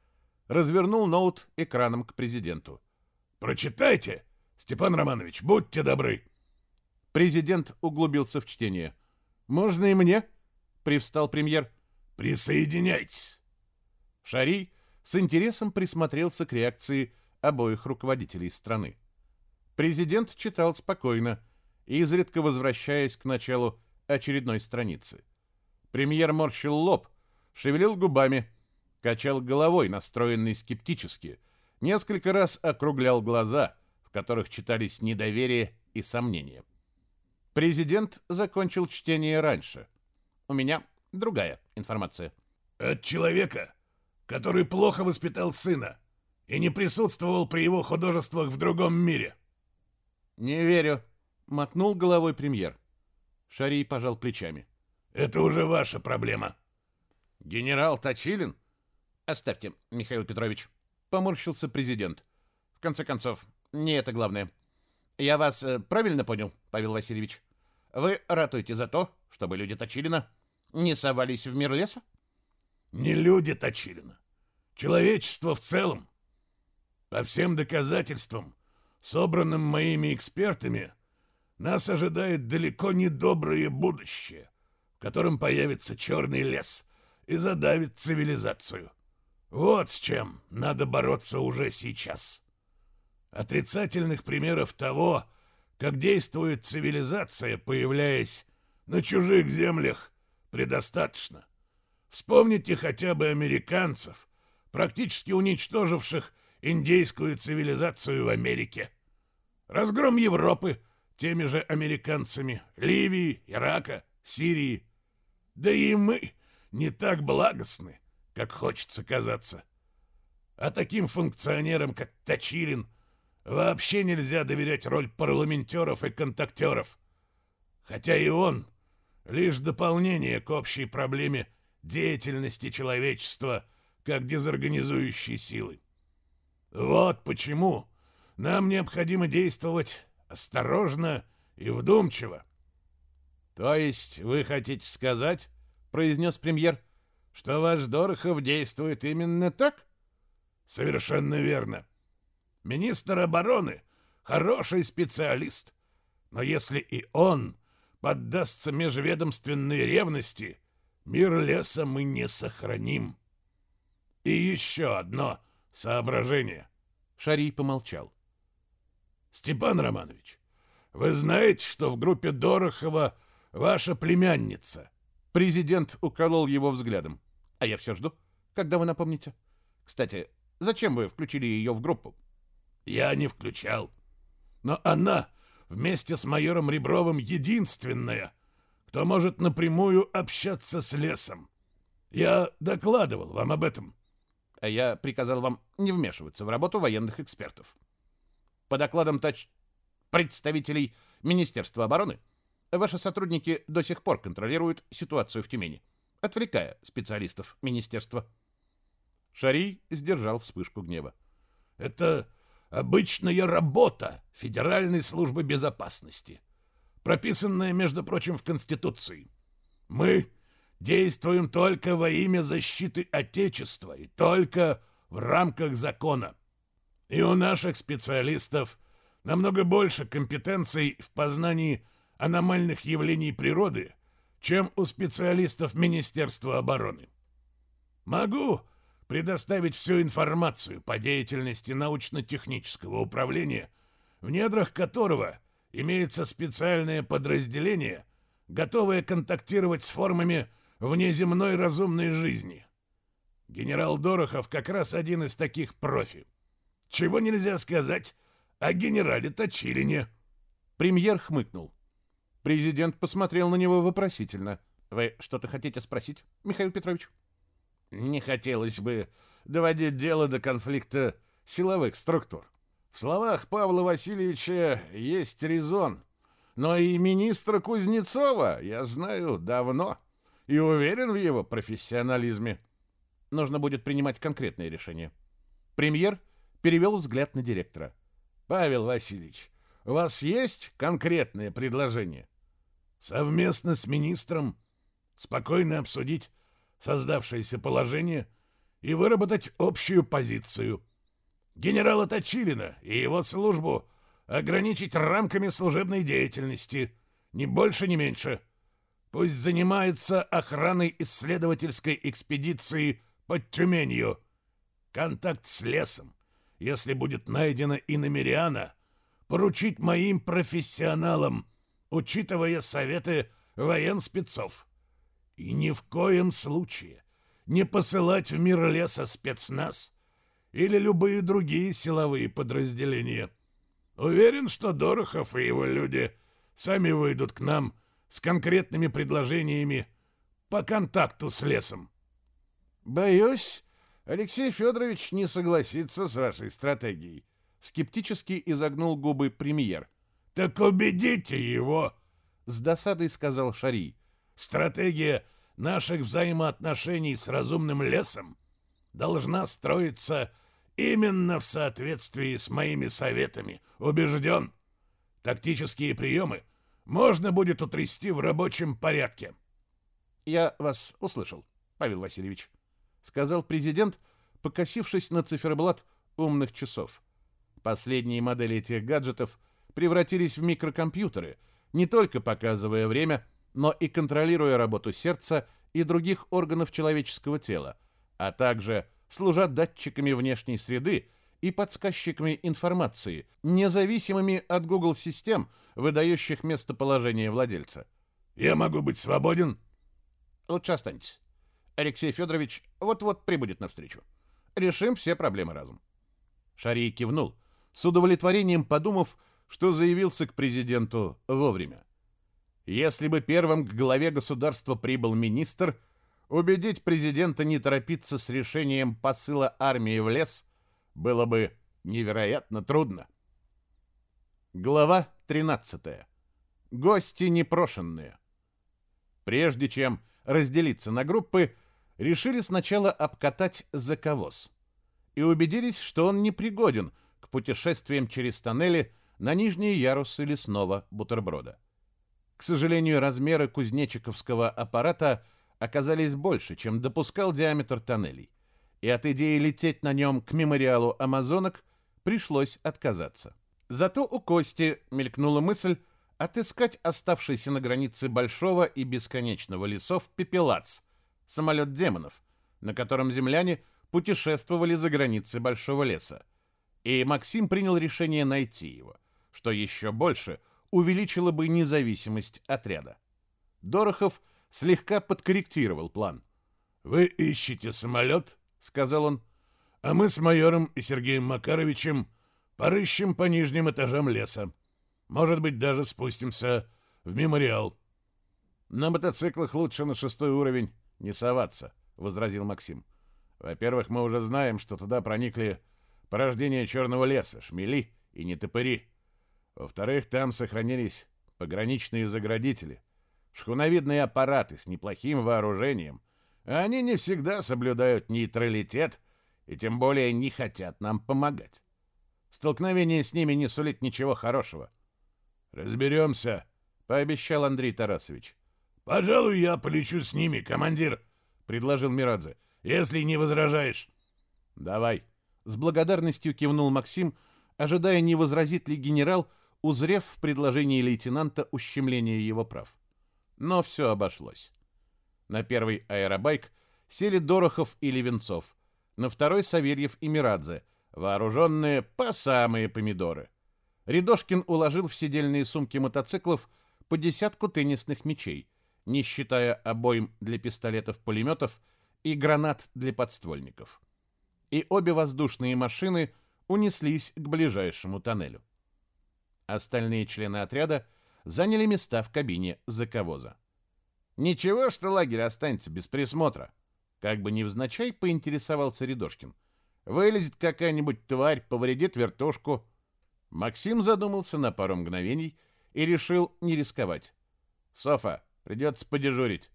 Развернул ноут экраном к президенту. «Прочитайте!» Степан Романович, будьте добры. Президент углубился в чтение. Можно и мне? Привстал премьер. Присоединяйтесь. Шари с интересом присмотрелся к реакции обоих руководителей страны. Президент читал спокойно, изредка возвращаясь к началу очередной страницы. Премьер морщил лоб, шевелил губами, качал головой, настроенный скептически, несколько раз округлял глаза — которых читались недоверие и сомнения. Президент закончил чтение раньше. У меня другая информация. От человека, который плохо воспитал сына и не присутствовал при его художествах в другом мире. Не верю, мотнул головой премьер. Шарий пожал плечами. Это уже ваша проблема. Генерал Точилин? Оставьте, Михаил Петрович. Поморщился президент. В конце концов, не это главное. Я вас э, правильно понял, Павел Васильевич? Вы ратуете за то, чтобы люди Точилина не совались в мир леса? Не люди Точилина. Человечество в целом. По всем доказательствам, собранным моими экспертами, нас ожидает далеко не доброе будущее, в котором появится черный лес и задавит цивилизацию. Вот с чем надо бороться уже сейчас. Отрицательных примеров того, как действует цивилизация, появляясь на чужих землях, предостаточно. Вспомните хотя бы американцев, практически уничтоживших индейскую цивилизацию в Америке. Разгром Европы теми же американцами, Ливии, Ирака, Сирии. Да и мы не так благостны, как хочется казаться. А таким функционерам, как Точилин, вообще нельзя доверять роль парламентеров и контактеров. Хотя и он — лишь дополнение к общей проблеме деятельности человечества как дезорганизующей силы. Вот почему нам необходимо действовать осторожно и вдумчиво. То есть вы хотите сказать, произнес премьер, что ваш Дорохов действует именно так? Совершенно верно. Министр обороны хороший специалист, но если и он поддастся межведомственной ревности, мир леса мы не сохраним. И еще одно соображение. Шарий помолчал. Степан Романович, вы знаете, что в группе Дорохова ваша племянница? Президент уколол его взглядом. А я все жду. Когда вы напомните? Кстати, зачем вы включили ее в группу? Я не включал. Но она вместе с майором Ребровым единственная, кто может напрямую общаться с лесом. Я докладывал вам об этом. А я приказал вам не вмешиваться в работу военных экспертов. По докладам тач... представителей Министерства обороны, ваши сотрудники до сих пор контролируют ситуацию в Тюмени, отвлекая специалистов министерства. Шарий сдержал вспышку гнева. Это обычная работа Федеральной службы безопасности, прописанная, между прочим, в Конституции. Мы действуем только во имя защиты Отечества и только в рамках закона. И у наших специалистов намного больше компетенций в познании аномальных явлений природы, чем у специалистов Министерства обороны. Могу предоставить всю информацию по деятельности научно-технического управления, в недрах которого имеется специальное подразделение, готовое контактировать с формами внеземной разумной жизни. Генерал Дорохов как раз один из таких профи. Чего нельзя сказать о генерале Точилине?» Премьер хмыкнул. Президент посмотрел на него вопросительно. «Вы что-то хотите спросить, Михаил Петрович?» «Не хотелось бы доводить дело до конфликта силовых структур. В словах Павла Васильевича есть резон, но и министра Кузнецова я знаю давно и уверен в его профессионализме. Нужно будет принимать конкретные решения. Премьер перевел взгляд на директора. «Павел Васильевич, у вас есть конкретное предложение?» «Совместно с министром спокойно обсудить создавшееся положение и выработать общую позицию. Генерала Точилина и его службу ограничить рамками служебной деятельности, ни больше, ни меньше. Пусть занимается охраной исследовательской экспедиции под Тюменью. Контакт с лесом, если будет найдена иномериана, поручить моим профессионалам, учитывая советы военспецов. И ни в коем случае не посылать в мир леса спецназ или любые другие силовые подразделения. Уверен, что Дорохов и его люди сами выйдут к нам с конкретными предложениями по контакту с лесом. Боюсь, Алексей Федорович не согласится с вашей стратегией. Скептически изогнул губы премьер. Так убедите его, с досадой сказал Шари. Стратегия наших взаимоотношений с разумным лесом должна строиться именно в соответствии с моими советами. Убежден. Тактические приемы можно будет утрясти в рабочем порядке. Я вас услышал, Павел Васильевич сказал президент, покосившись на циферблат умных часов. Последние модели этих гаджетов превратились в микрокомпьютеры не только показывая время, но и контролируя работу сердца и других органов человеческого тела, а также служа датчиками внешней среды и подсказчиками информации, независимыми от Google-систем, выдающих местоположение владельца. «Я могу быть свободен?» «Лучше останьтесь. Алексей Федорович вот-вот прибудет навстречу. Решим все проблемы разом». Шарий кивнул, с удовлетворением подумав, что заявился к президенту вовремя. Если бы первым к главе государства прибыл министр, убедить президента не торопиться с решением посыла армии в лес было бы невероятно трудно. Глава 13. Гости непрошенные. Прежде чем разделиться на группы, решили сначала обкатать заковоз и убедились, что он непригоден к путешествиям через тоннели на нижние ярусы лесного бутерброда. К сожалению, размеры кузнечиковского аппарата оказались больше, чем допускал диаметр тоннелей, и от идеи лететь на нем к мемориалу амазонок пришлось отказаться. Зато у Кости мелькнула мысль отыскать оставшийся на границе большого и бесконечного лесов пепелац, самолет демонов, на котором земляне путешествовали за границы большого леса. И Максим принял решение найти его, что еще больше увеличило бы независимость отряда. Дорохов слегка подкорректировал план. «Вы ищете самолет?» — сказал он. «А мы с майором и Сергеем Макаровичем порыщем по нижним этажам леса. Может быть, даже спустимся в мемориал». «На мотоциклах лучше на шестой уровень не соваться», — возразил Максим. «Во-первых, мы уже знаем, что туда проникли порождения черного леса, шмели и нетопыри. Во-вторых, там сохранились пограничные заградители, шхуновидные аппараты с неплохим вооружением. Они не всегда соблюдают нейтралитет и тем более не хотят нам помогать. Столкновение с ними не сулит ничего хорошего. «Разберемся», — пообещал Андрей Тарасович. «Пожалуй, я полечу с ними, командир», — предложил Мирадзе, — «если не возражаешь». «Давай», — с благодарностью кивнул Максим, ожидая, не возразит ли генерал, узрев в предложении лейтенанта ущемление его прав. Но все обошлось. На первый аэробайк сели Дорохов и Левенцов, на второй Савельев и Мирадзе, вооруженные по самые помидоры. Рядошкин уложил в седельные сумки мотоциклов по десятку теннисных мячей, не считая обоим для пистолетов-пулеметов и гранат для подствольников. И обе воздушные машины унеслись к ближайшему тоннелю. Остальные члены отряда заняли места в кабине заковоза. «Ничего, что лагерь останется без присмотра», как бы невзначай поинтересовался Рядошкин. «Вылезет какая-нибудь тварь, повредит вертушку». Максим задумался на пару мгновений и решил не рисковать. «Софа, придется подежурить».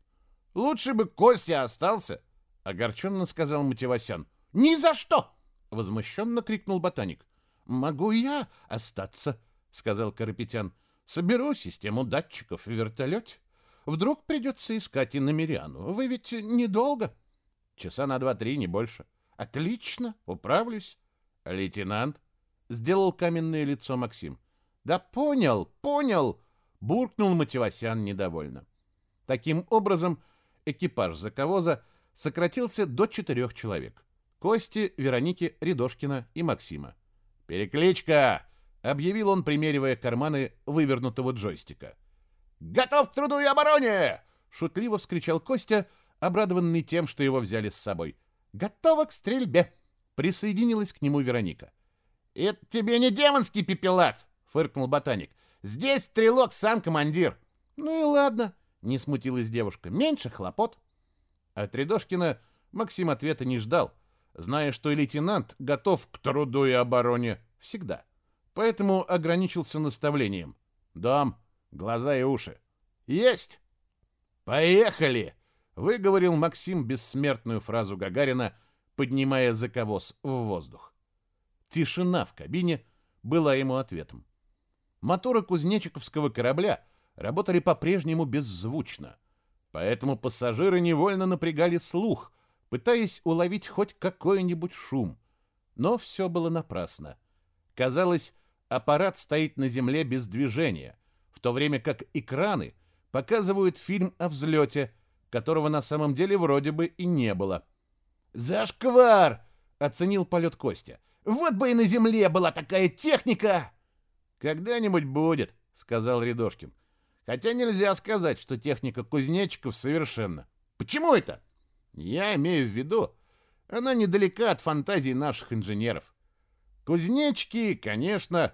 «Лучше бы Костя остался», — огорченно сказал Матевосян. «Ни за что!» — возмущенно крикнул ботаник. «Могу я остаться?» — сказал Карапетян. «Соберу систему датчиков в вертолете. Вдруг придется искать и намеряну. Вы ведь недолго?» «Часа на два-три, не больше». «Отлично, управлюсь». «Лейтенант?» — сделал каменное лицо Максим. «Да понял, понял!» — буркнул Матевосян недовольно. Таким образом, экипаж заковоза сократился до четырех человек. Кости, Вероники, Рядошкина и Максима. «Перекличка!» Объявил он, примеривая карманы вывернутого джойстика. «Готов к труду и обороне!» — шутливо вскричал Костя, обрадованный тем, что его взяли с собой. «Готово к стрельбе!» — присоединилась к нему Вероника. «Это тебе не демонский пепелац!» — фыркнул ботаник. «Здесь стрелок сам командир!» «Ну и ладно!» — не смутилась девушка. «Меньше хлопот!» От Рядошкина Максим ответа не ждал, зная, что лейтенант готов к труду и обороне всегда поэтому ограничился наставлением. «Дом, глаза и уши». «Есть!» «Поехали!» — выговорил Максим бессмертную фразу Гагарина, поднимая заковоз в воздух. Тишина в кабине была ему ответом. Моторы кузнечиковского корабля работали по-прежнему беззвучно, поэтому пассажиры невольно напрягали слух, пытаясь уловить хоть какой-нибудь шум. Но все было напрасно. Казалось, аппарат стоит на земле без движения, в то время как экраны показывают фильм о взлете, которого на самом деле вроде бы и не было. «Зашквар!» — оценил полет Костя. «Вот бы и на Земле была такая техника!» «Когда-нибудь будет», — сказал Рядошкин. «Хотя нельзя сказать, что техника кузнечиков совершенна. Почему это?» «Я имею в виду, она недалека от фантазий наших инженеров. Кузнечики, конечно,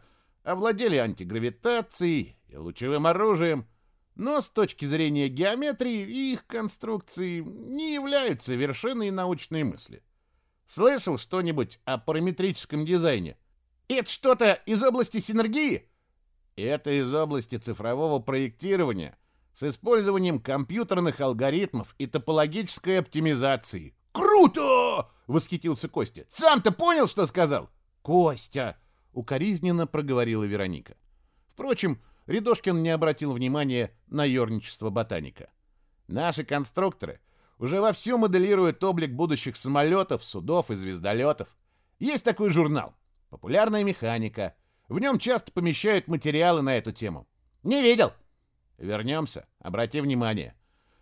овладели антигравитацией и лучевым оружием, но с точки зрения геометрии их конструкции не являются вершиной научной мысли. Слышал что-нибудь о параметрическом дизайне? Это что-то из области синергии? Это из области цифрового проектирования с использованием компьютерных алгоритмов и топологической оптимизации. Круто! восхитился Костя. Сам-то понял, что сказал? Костя, укоризненно проговорила Вероника. Впрочем, Рядошкин не обратил внимания на ерничество ботаника. Наши конструкторы уже вовсю моделируют облик будущих самолетов, судов и звездолетов. Есть такой журнал «Популярная механика». В нем часто помещают материалы на эту тему. Не видел? Вернемся. Обрати внимание.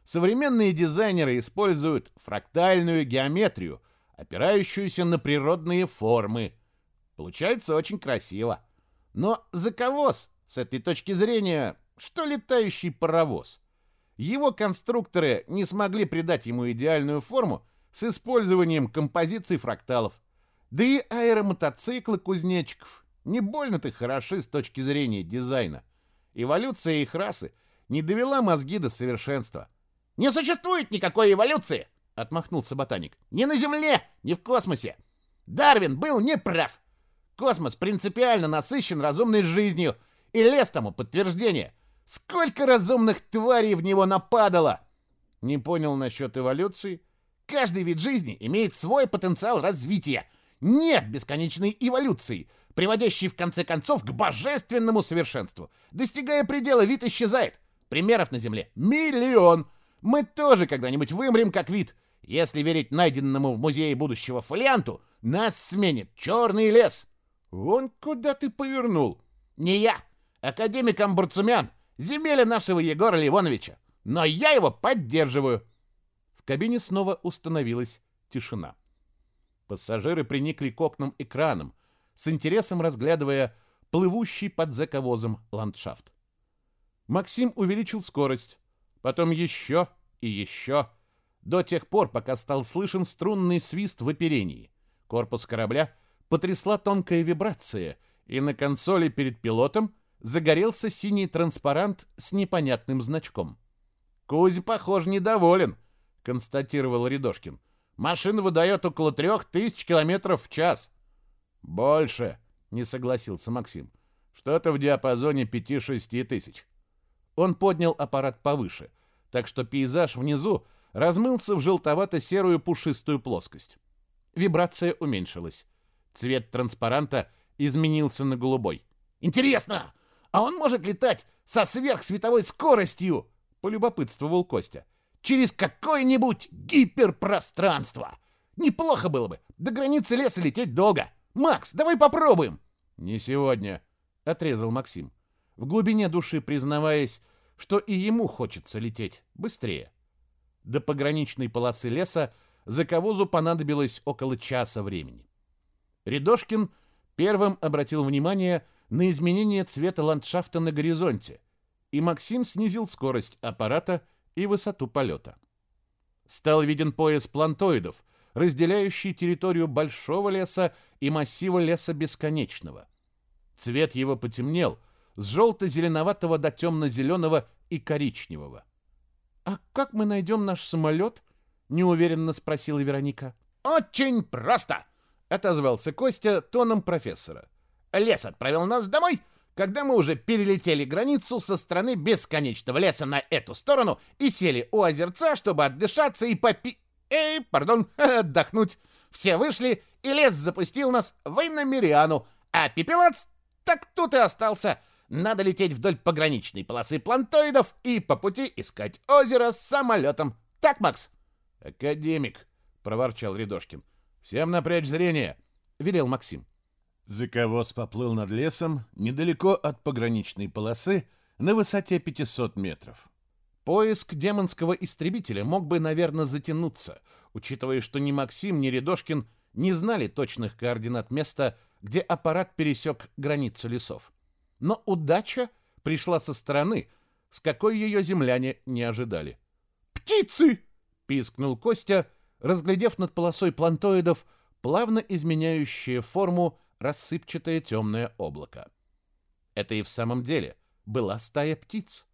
Современные дизайнеры используют фрактальную геометрию, опирающуюся на природные формы. Получается очень красиво. Но заковоз с этой точки зрения, что летающий паровоз. Его конструкторы не смогли придать ему идеальную форму с использованием композиций фракталов. Да и аэромотоциклы кузнечиков не больно-то хороши с точки зрения дизайна. Эволюция их расы не довела мозги до совершенства. «Не существует никакой эволюции!» — отмахнулся ботаник. «Ни на Земле, ни в космосе! Дарвин был неправ! Космос принципиально насыщен разумной жизнью, и лес тому подтверждение. Сколько разумных тварей в него нападало! Не понял насчет эволюции? Каждый вид жизни имеет свой потенциал развития. Нет бесконечной эволюции, приводящей в конце концов к божественному совершенству. Достигая предела, вид исчезает. Примеров на Земле миллион. Мы тоже когда-нибудь вымрем как вид. Если верить найденному в музее будущего фолианту, нас сменит черный лес. Вон куда ты повернул. Не я, академик Амбурцумян, земеля нашего Егора Ливоновича. Но я его поддерживаю. В кабине снова установилась тишина. Пассажиры приникли к окнам экранам, с интересом разглядывая плывущий под заковозом ландшафт. Максим увеличил скорость, потом еще и еще, до тех пор, пока стал слышен струнный свист в оперении. Корпус корабля потрясла тонкая вибрация, и на консоли перед пилотом загорелся синий транспарант с непонятным значком. «Кузь, похоже, недоволен», — констатировал Рядошкин. «Машина выдает около трех тысяч километров в час». «Больше», — не согласился Максим. «Что-то в диапазоне пяти-шести тысяч». Он поднял аппарат повыше, так что пейзаж внизу размылся в желтовато-серую пушистую плоскость. Вибрация уменьшилась. Цвет транспаранта изменился на голубой. «Интересно, а он может летать со сверхсветовой скоростью, полюбопытствовал Костя. Через какое-нибудь гиперпространство. Неплохо было бы. До границы леса лететь долго. Макс, давай попробуем. Не сегодня, отрезал Максим, в глубине души признаваясь, что и ему хочется лететь быстрее. До пограничной полосы леса заковозу понадобилось около часа времени. Рядошкин первым обратил внимание на изменение цвета ландшафта на горизонте, и Максим снизил скорость аппарата и высоту полета. Стал виден пояс плантоидов, разделяющий территорию большого леса и массива леса бесконечного. Цвет его потемнел с желто-зеленоватого до темно-зеленого и коричневого. «А как мы найдем наш самолет?» — неуверенно спросила Вероника. «Очень просто!» — отозвался Костя тоном профессора. Лес отправил нас домой, когда мы уже перелетели границу со стороны бесконечного леса на эту сторону и сели у озерца, чтобы отдышаться и попи... Эй, пардон, отдохнуть. Все вышли, и лес запустил нас в Иномериану, а пепелац так тут и остался. Надо лететь вдоль пограничной полосы плантоидов и по пути искать озеро с самолетом. Так, Макс? Академик, проворчал Рядошкин. Всем напрячь зрение, велел Максим. Заковоз поплыл над лесом, недалеко от пограничной полосы, на высоте 500 метров. Поиск демонского истребителя мог бы, наверное, затянуться, учитывая, что ни Максим, ни Рядошкин не знали точных координат места, где аппарат пересек границу лесов. Но удача пришла со стороны, с какой ее земляне не ожидали. «Птицы!» — пискнул Костя, разглядев над полосой плантоидов плавно изменяющее форму рассыпчатое темное облако. Это и в самом деле была стая птиц.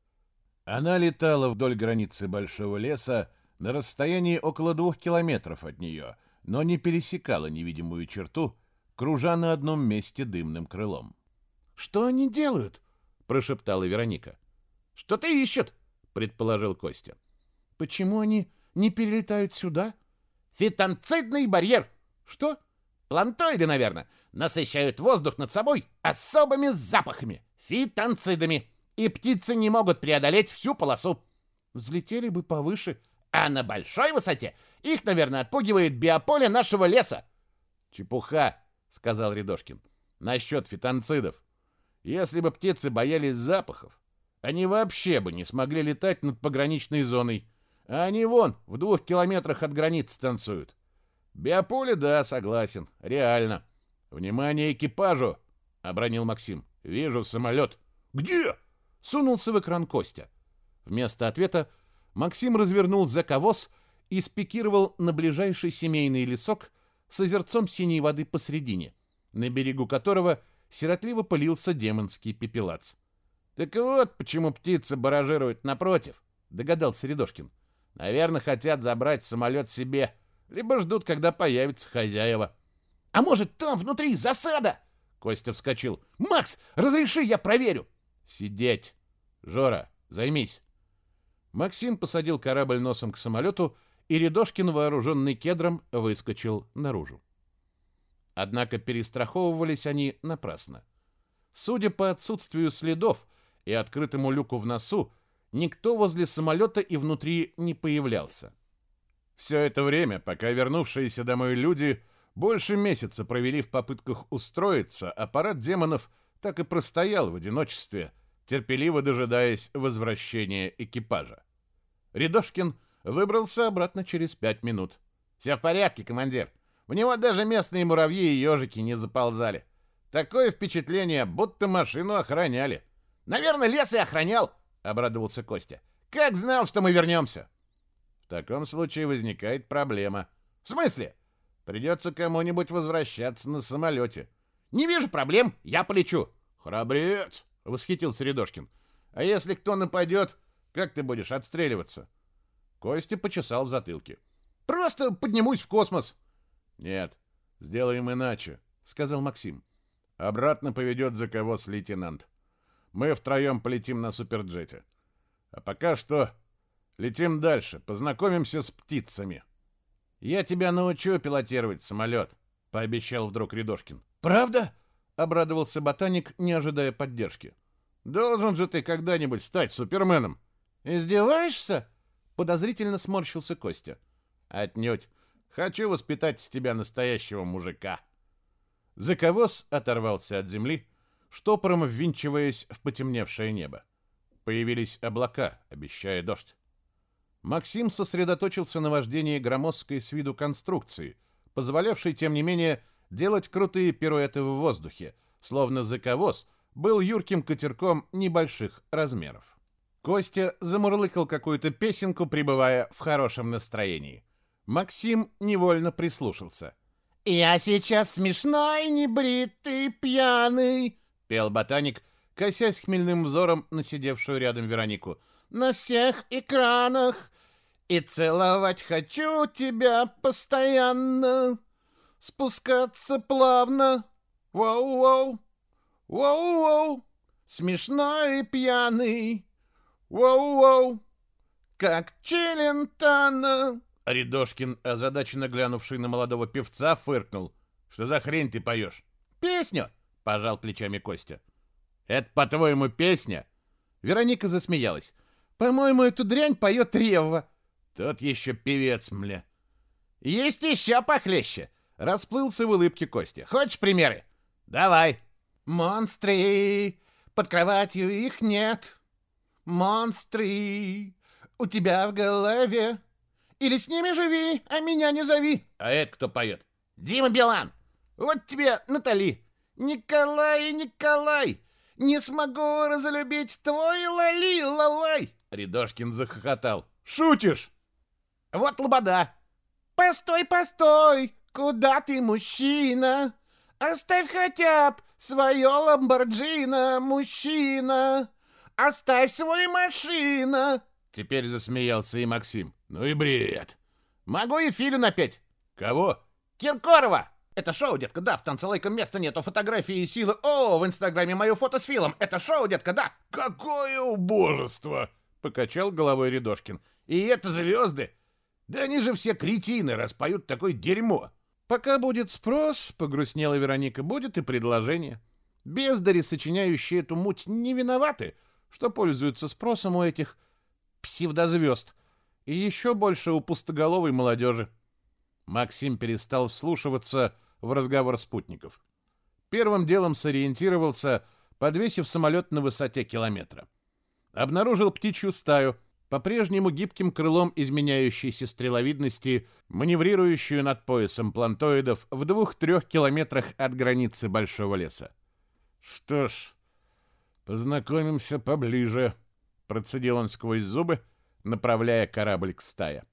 Она летала вдоль границы большого леса на расстоянии около двух километров от нее, но не пересекала невидимую черту, кружа на одном месте дымным крылом. «Что они делают?» — прошептала Вероника. «Что-то ищут», — предположил Костя. «Почему они не перелетают сюда?» «Фитонцидный барьер». «Что?» «Плантоиды, наверное, насыщают воздух над собой особыми запахами, фитонцидами, и птицы не могут преодолеть всю полосу. Взлетели бы повыше, а на большой высоте их, наверное, отпугивает биополе нашего леса». «Чепуха», — сказал Рядошкин. «Насчет фитонцидов. Если бы птицы боялись запахов, они вообще бы не смогли летать над пограничной зоной. А они вон, в двух километрах от границы танцуют. Биополе, да, согласен, реально. Внимание экипажу, обронил Максим. Вижу самолет. Где? Сунулся в экран Костя. Вместо ответа Максим развернул заковоз и спикировал на ближайший семейный лесок с озерцом синей воды посредине, на берегу которого сиротливо пылился демонский пепелац. «Так вот, почему птицы баражируют напротив», — догадался Рядошкин. «Наверное, хотят забрать самолет себе, либо ждут, когда появится хозяева». «А может, там внутри засада?» Костя вскочил. «Макс, разреши, я проверю!» «Сидеть! Жора, займись!» Максим посадил корабль носом к самолету, и Рядошкин, вооруженный кедром, выскочил наружу. Однако перестраховывались они напрасно. Судя по отсутствию следов и открытому люку в носу, никто возле самолета и внутри не появлялся. Все это время, пока вернувшиеся домой люди больше месяца провели в попытках устроиться, аппарат демонов так и простоял в одиночестве, терпеливо дожидаясь возвращения экипажа. Рядошкин выбрался обратно через пять минут. «Все в порядке, командир. В него даже местные муравьи и ежики не заползали. Такое впечатление, будто машину охраняли. Наверное, лес и охранял, обрадовался Костя. Как знал, что мы вернемся? В таком случае возникает проблема. В смысле? Придется кому-нибудь возвращаться на самолете. Не вижу проблем, я полечу. Храбрец, восхитился Рядошкин. А если кто нападет, как ты будешь отстреливаться? Костя почесал в затылке. Просто поднимусь в космос. Нет, сделаем иначе, сказал Максим. Обратно поведет за кого с лейтенант. Мы втроем полетим на суперджете. А пока что летим дальше, познакомимся с птицами. Я тебя научу пилотировать самолет, пообещал вдруг Рядошкин. Правда? Обрадовался ботаник, не ожидая поддержки. Должен же ты когда-нибудь стать суперменом. Издеваешься? Подозрительно сморщился Костя. Отнюдь. Хочу воспитать с тебя настоящего мужика. Заковоз оторвался от земли, штопором ввинчиваясь в потемневшее небо. Появились облака, обещая дождь. Максим сосредоточился на вождении громоздкой с виду конструкции, позволявшей, тем не менее, делать крутые пируэты в воздухе, словно заковоз был юрким катерком небольших размеров. Костя замурлыкал какую-то песенку, пребывая в хорошем настроении. Максим невольно прислушался. «Я сейчас смешной, небритый, пьяный», — пел ботаник, косясь хмельным взором на сидевшую рядом Веронику. «На всех экранах, и целовать хочу тебя постоянно, спускаться плавно, воу-воу, воу-воу, смешной и пьяный, воу-воу, как Челентано». Рядошкин, озадаченно глянувший на молодого певца, фыркнул. «Что за хрень ты поешь?» «Песню!» — пожал плечами Костя. «Это, по-твоему, песня?» Вероника засмеялась. «По-моему, эту дрянь поет Ревва». «Тот еще певец, мля». «Есть еще похлеще!» — расплылся в улыбке Костя. «Хочешь примеры?» «Давай!» «Монстры! Под кроватью их нет!» монстры у тебя в голове. Или с ними живи, а меня не зови. А это кто поет? Дима Билан. Вот тебе, Натали. Николай, Николай, не смогу разлюбить твой лали-лалай. Рядошкин захохотал. Шутишь? Вот лобода. Постой, постой, куда ты, мужчина? Оставь хотя б свое ламборджино, мужчина. Оставь свой машина. Теперь засмеялся и Максим. Ну и бред. Могу и Филю напеть. Кого? Киркорова. Это шоу, детка, да, в танцелайком места нету, фотографии и силы. О, в инстаграме мое фото с Филом. Это шоу, детка, да. Какое убожество! Покачал головой Рядошкин. И это звезды? Да они же все кретины, распоют такое дерьмо. Пока будет спрос, погрустнела Вероника, будет и предложение. Бездари, сочиняющие эту муть, не виноваты, что пользуются спросом у этих псевдозвезд. И еще больше у пустоголовой молодежи. Максим перестал вслушиваться в разговор спутников. Первым делом сориентировался, подвесив самолет на высоте километра. Обнаружил птичью стаю, по-прежнему гибким крылом изменяющейся стреловидности, маневрирующую над поясом плантоидов в двух-трех километрах от границы большого леса. «Что ж, познакомимся поближе», — процедил он сквозь зубы, направляя корабль к стае.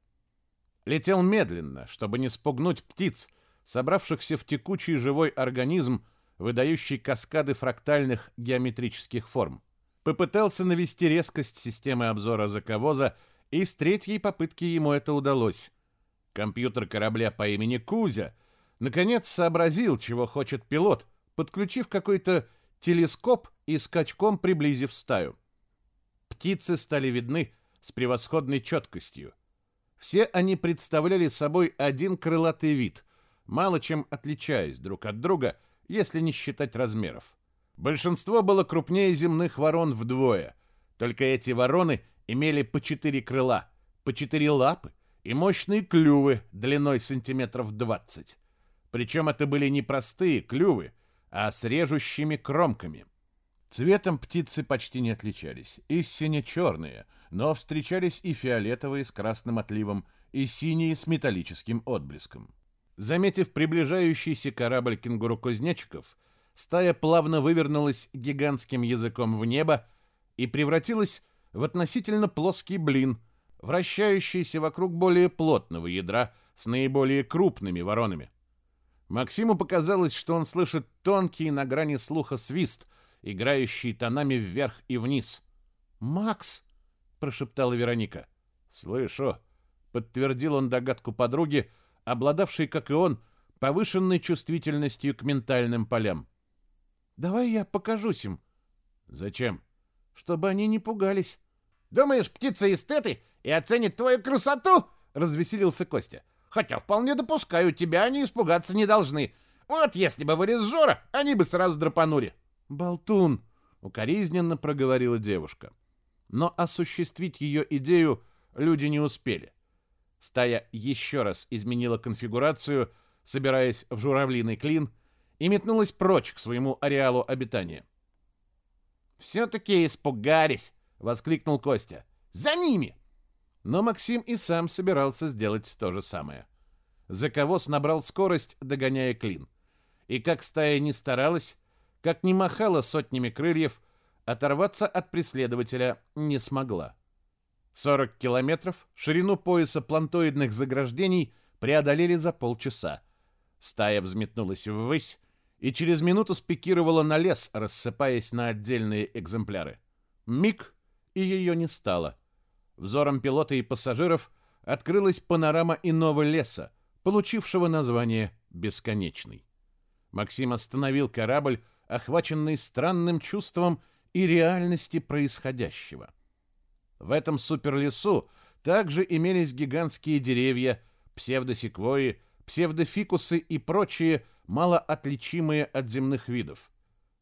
Летел медленно, чтобы не спугнуть птиц, собравшихся в текучий живой организм, выдающий каскады фрактальных геометрических форм. Попытался навести резкость системы обзора заковоза, и с третьей попытки ему это удалось. Компьютер корабля по имени Кузя наконец сообразил, чего хочет пилот, подключив какой-то телескоп и скачком приблизив стаю. Птицы стали видны с превосходной четкостью. Все они представляли собой один крылатый вид, мало чем отличаясь друг от друга, если не считать размеров. Большинство было крупнее земных ворон вдвое, только эти вороны имели по четыре крыла, по четыре лапы и мощные клювы длиной сантиметров 20. Причем это были не простые клювы, а с режущими кромками. Цветом птицы почти не отличались, и сине-черные – но встречались и фиолетовые с красным отливом, и синие с металлическим отблеском. Заметив приближающийся корабль кенгуру-кузнечиков, стая плавно вывернулась гигантским языком в небо и превратилась в относительно плоский блин, вращающийся вокруг более плотного ядра с наиболее крупными воронами. Максиму показалось, что он слышит тонкий на грани слуха свист, играющий тонами вверх и вниз. «Макс!» Прошептала Вероника. «Слышу», — подтвердил он догадку подруги, обладавшей, как и он, повышенной чувствительностью к ментальным полям. «Давай я покажусь им». «Зачем?» «Чтобы они не пугались». «Думаешь, птица эстеты и оценит твою красоту?» — развеселился Костя. «Хотя вполне допускаю, тебя они испугаться не должны. Вот если бы вылез Жора, они бы сразу драпанули». «Болтун!» — укоризненно проговорила девушка но осуществить ее идею люди не успели. Стая еще раз изменила конфигурацию, собираясь в журавлиный клин, и метнулась прочь к своему ареалу обитания. «Все-таки испугались!» — воскликнул Костя. «За ними!» Но Максим и сам собирался сделать то же самое. Заковоз набрал скорость, догоняя клин. И как стая не старалась, как не махала сотнями крыльев, оторваться от преследователя не смогла. 40 километров ширину пояса плантоидных заграждений преодолели за полчаса. Стая взметнулась ввысь и через минуту спикировала на лес, рассыпаясь на отдельные экземпляры. Миг, и ее не стало. Взором пилота и пассажиров открылась панорама иного леса, получившего название «Бесконечный». Максим остановил корабль, охваченный странным чувством и реальности происходящего. В этом суперлесу также имелись гигантские деревья, псевдосеквои, псевдофикусы и прочие малоотличимые от земных видов.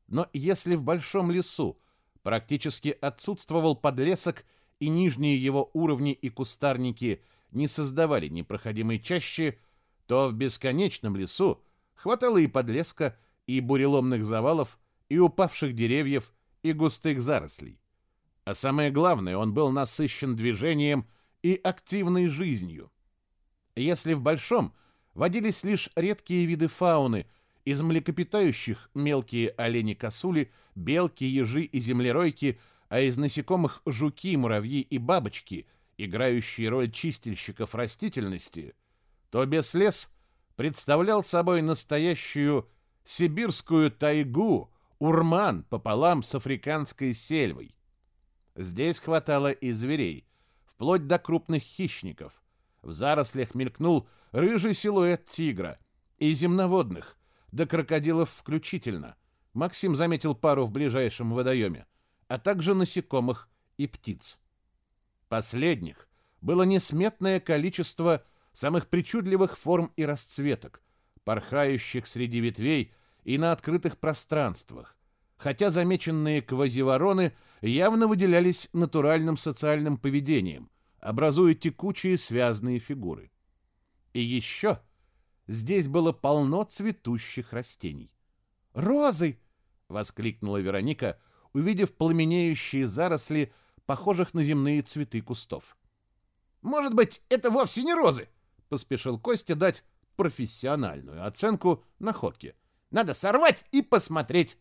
Но если в большом лесу практически отсутствовал подлесок и нижние его уровни и кустарники не создавали непроходимой чащи, то в бесконечном лесу хватало и подлеска, и буреломных завалов, и упавших деревьев, и густых зарослей. А самое главное, он был насыщен движением и активной жизнью. Если в большом водились лишь редкие виды фауны, из млекопитающих мелкие олени-косули, белки, ежи и землеройки, а из насекомых жуки, муравьи и бабочки, играющие роль чистильщиков растительности, то беслес представлял собой настоящую сибирскую тайгу, урман пополам с африканской сельвой. Здесь хватало и зверей, вплоть до крупных хищников. В зарослях мелькнул рыжий силуэт тигра и земноводных, до крокодилов включительно. Максим заметил пару в ближайшем водоеме, а также насекомых и птиц. Последних было несметное количество самых причудливых форм и расцветок, порхающих среди ветвей и на открытых пространствах, хотя замеченные квазивороны явно выделялись натуральным социальным поведением, образуя текучие связанные фигуры. И еще здесь было полно цветущих растений. «Розы!» — воскликнула Вероника, увидев пламенеющие заросли, похожих на земные цветы кустов. «Может быть, это вовсе не розы?» — поспешил Костя дать профессиональную оценку находке. «Надо сорвать и посмотреть!»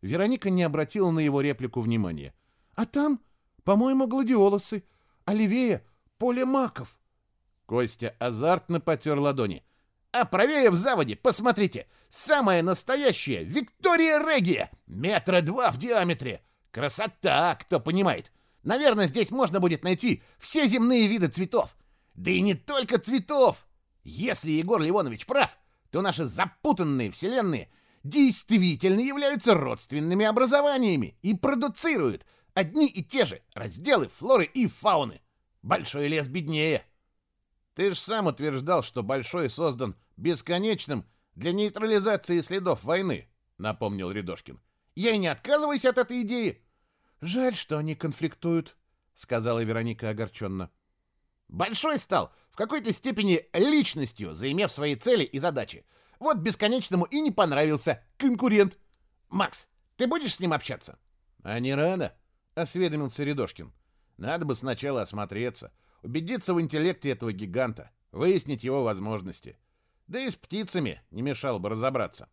Вероника не обратила на его реплику внимания. «А там, по-моему, гладиолусы, а левее — поле маков». Костя азартно потер ладони. А правее в заводе, посмотрите, самая настоящая Виктория Регия, метра два в диаметре. Красота, кто понимает. Наверное, здесь можно будет найти все земные виды цветов. Да и не только цветов. Если Егор Ливонович прав, то наши запутанные вселенные действительно являются родственными образованиями и продуцируют одни и те же разделы флоры и фауны. Большой лес беднее. Ты же сам утверждал, что Большой создан бесконечным для нейтрализации следов войны, напомнил Рядошкин. Я и не отказываюсь от этой идеи. Жаль, что они конфликтуют, сказала Вероника огорченно. Большой стал в какой-то степени личностью, заимев свои цели и задачи. Вот бесконечному и не понравился конкурент. Макс, ты будешь с ним общаться? А не рано, осведомился Рядошкин. Надо бы сначала осмотреться, убедиться в интеллекте этого гиганта, выяснить его возможности. Да и с птицами не мешало бы разобраться.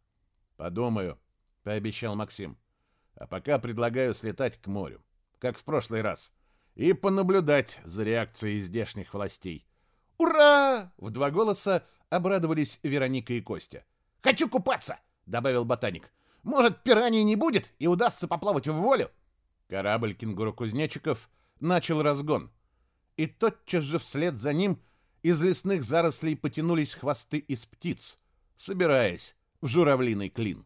Подумаю, пообещал Максим. А пока предлагаю слетать к морю, как в прошлый раз, и понаблюдать за реакцией здешних властей. Ура! В два голоса обрадовались Вероника и Костя. Хочу купаться, добавил ботаник. Может, пираний не будет и удастся поплавать в волю? Корабль кенгуру-кузнечиков начал разгон, и тотчас же вслед за ним из лесных зарослей потянулись хвосты из птиц, собираясь в журавлиный клин.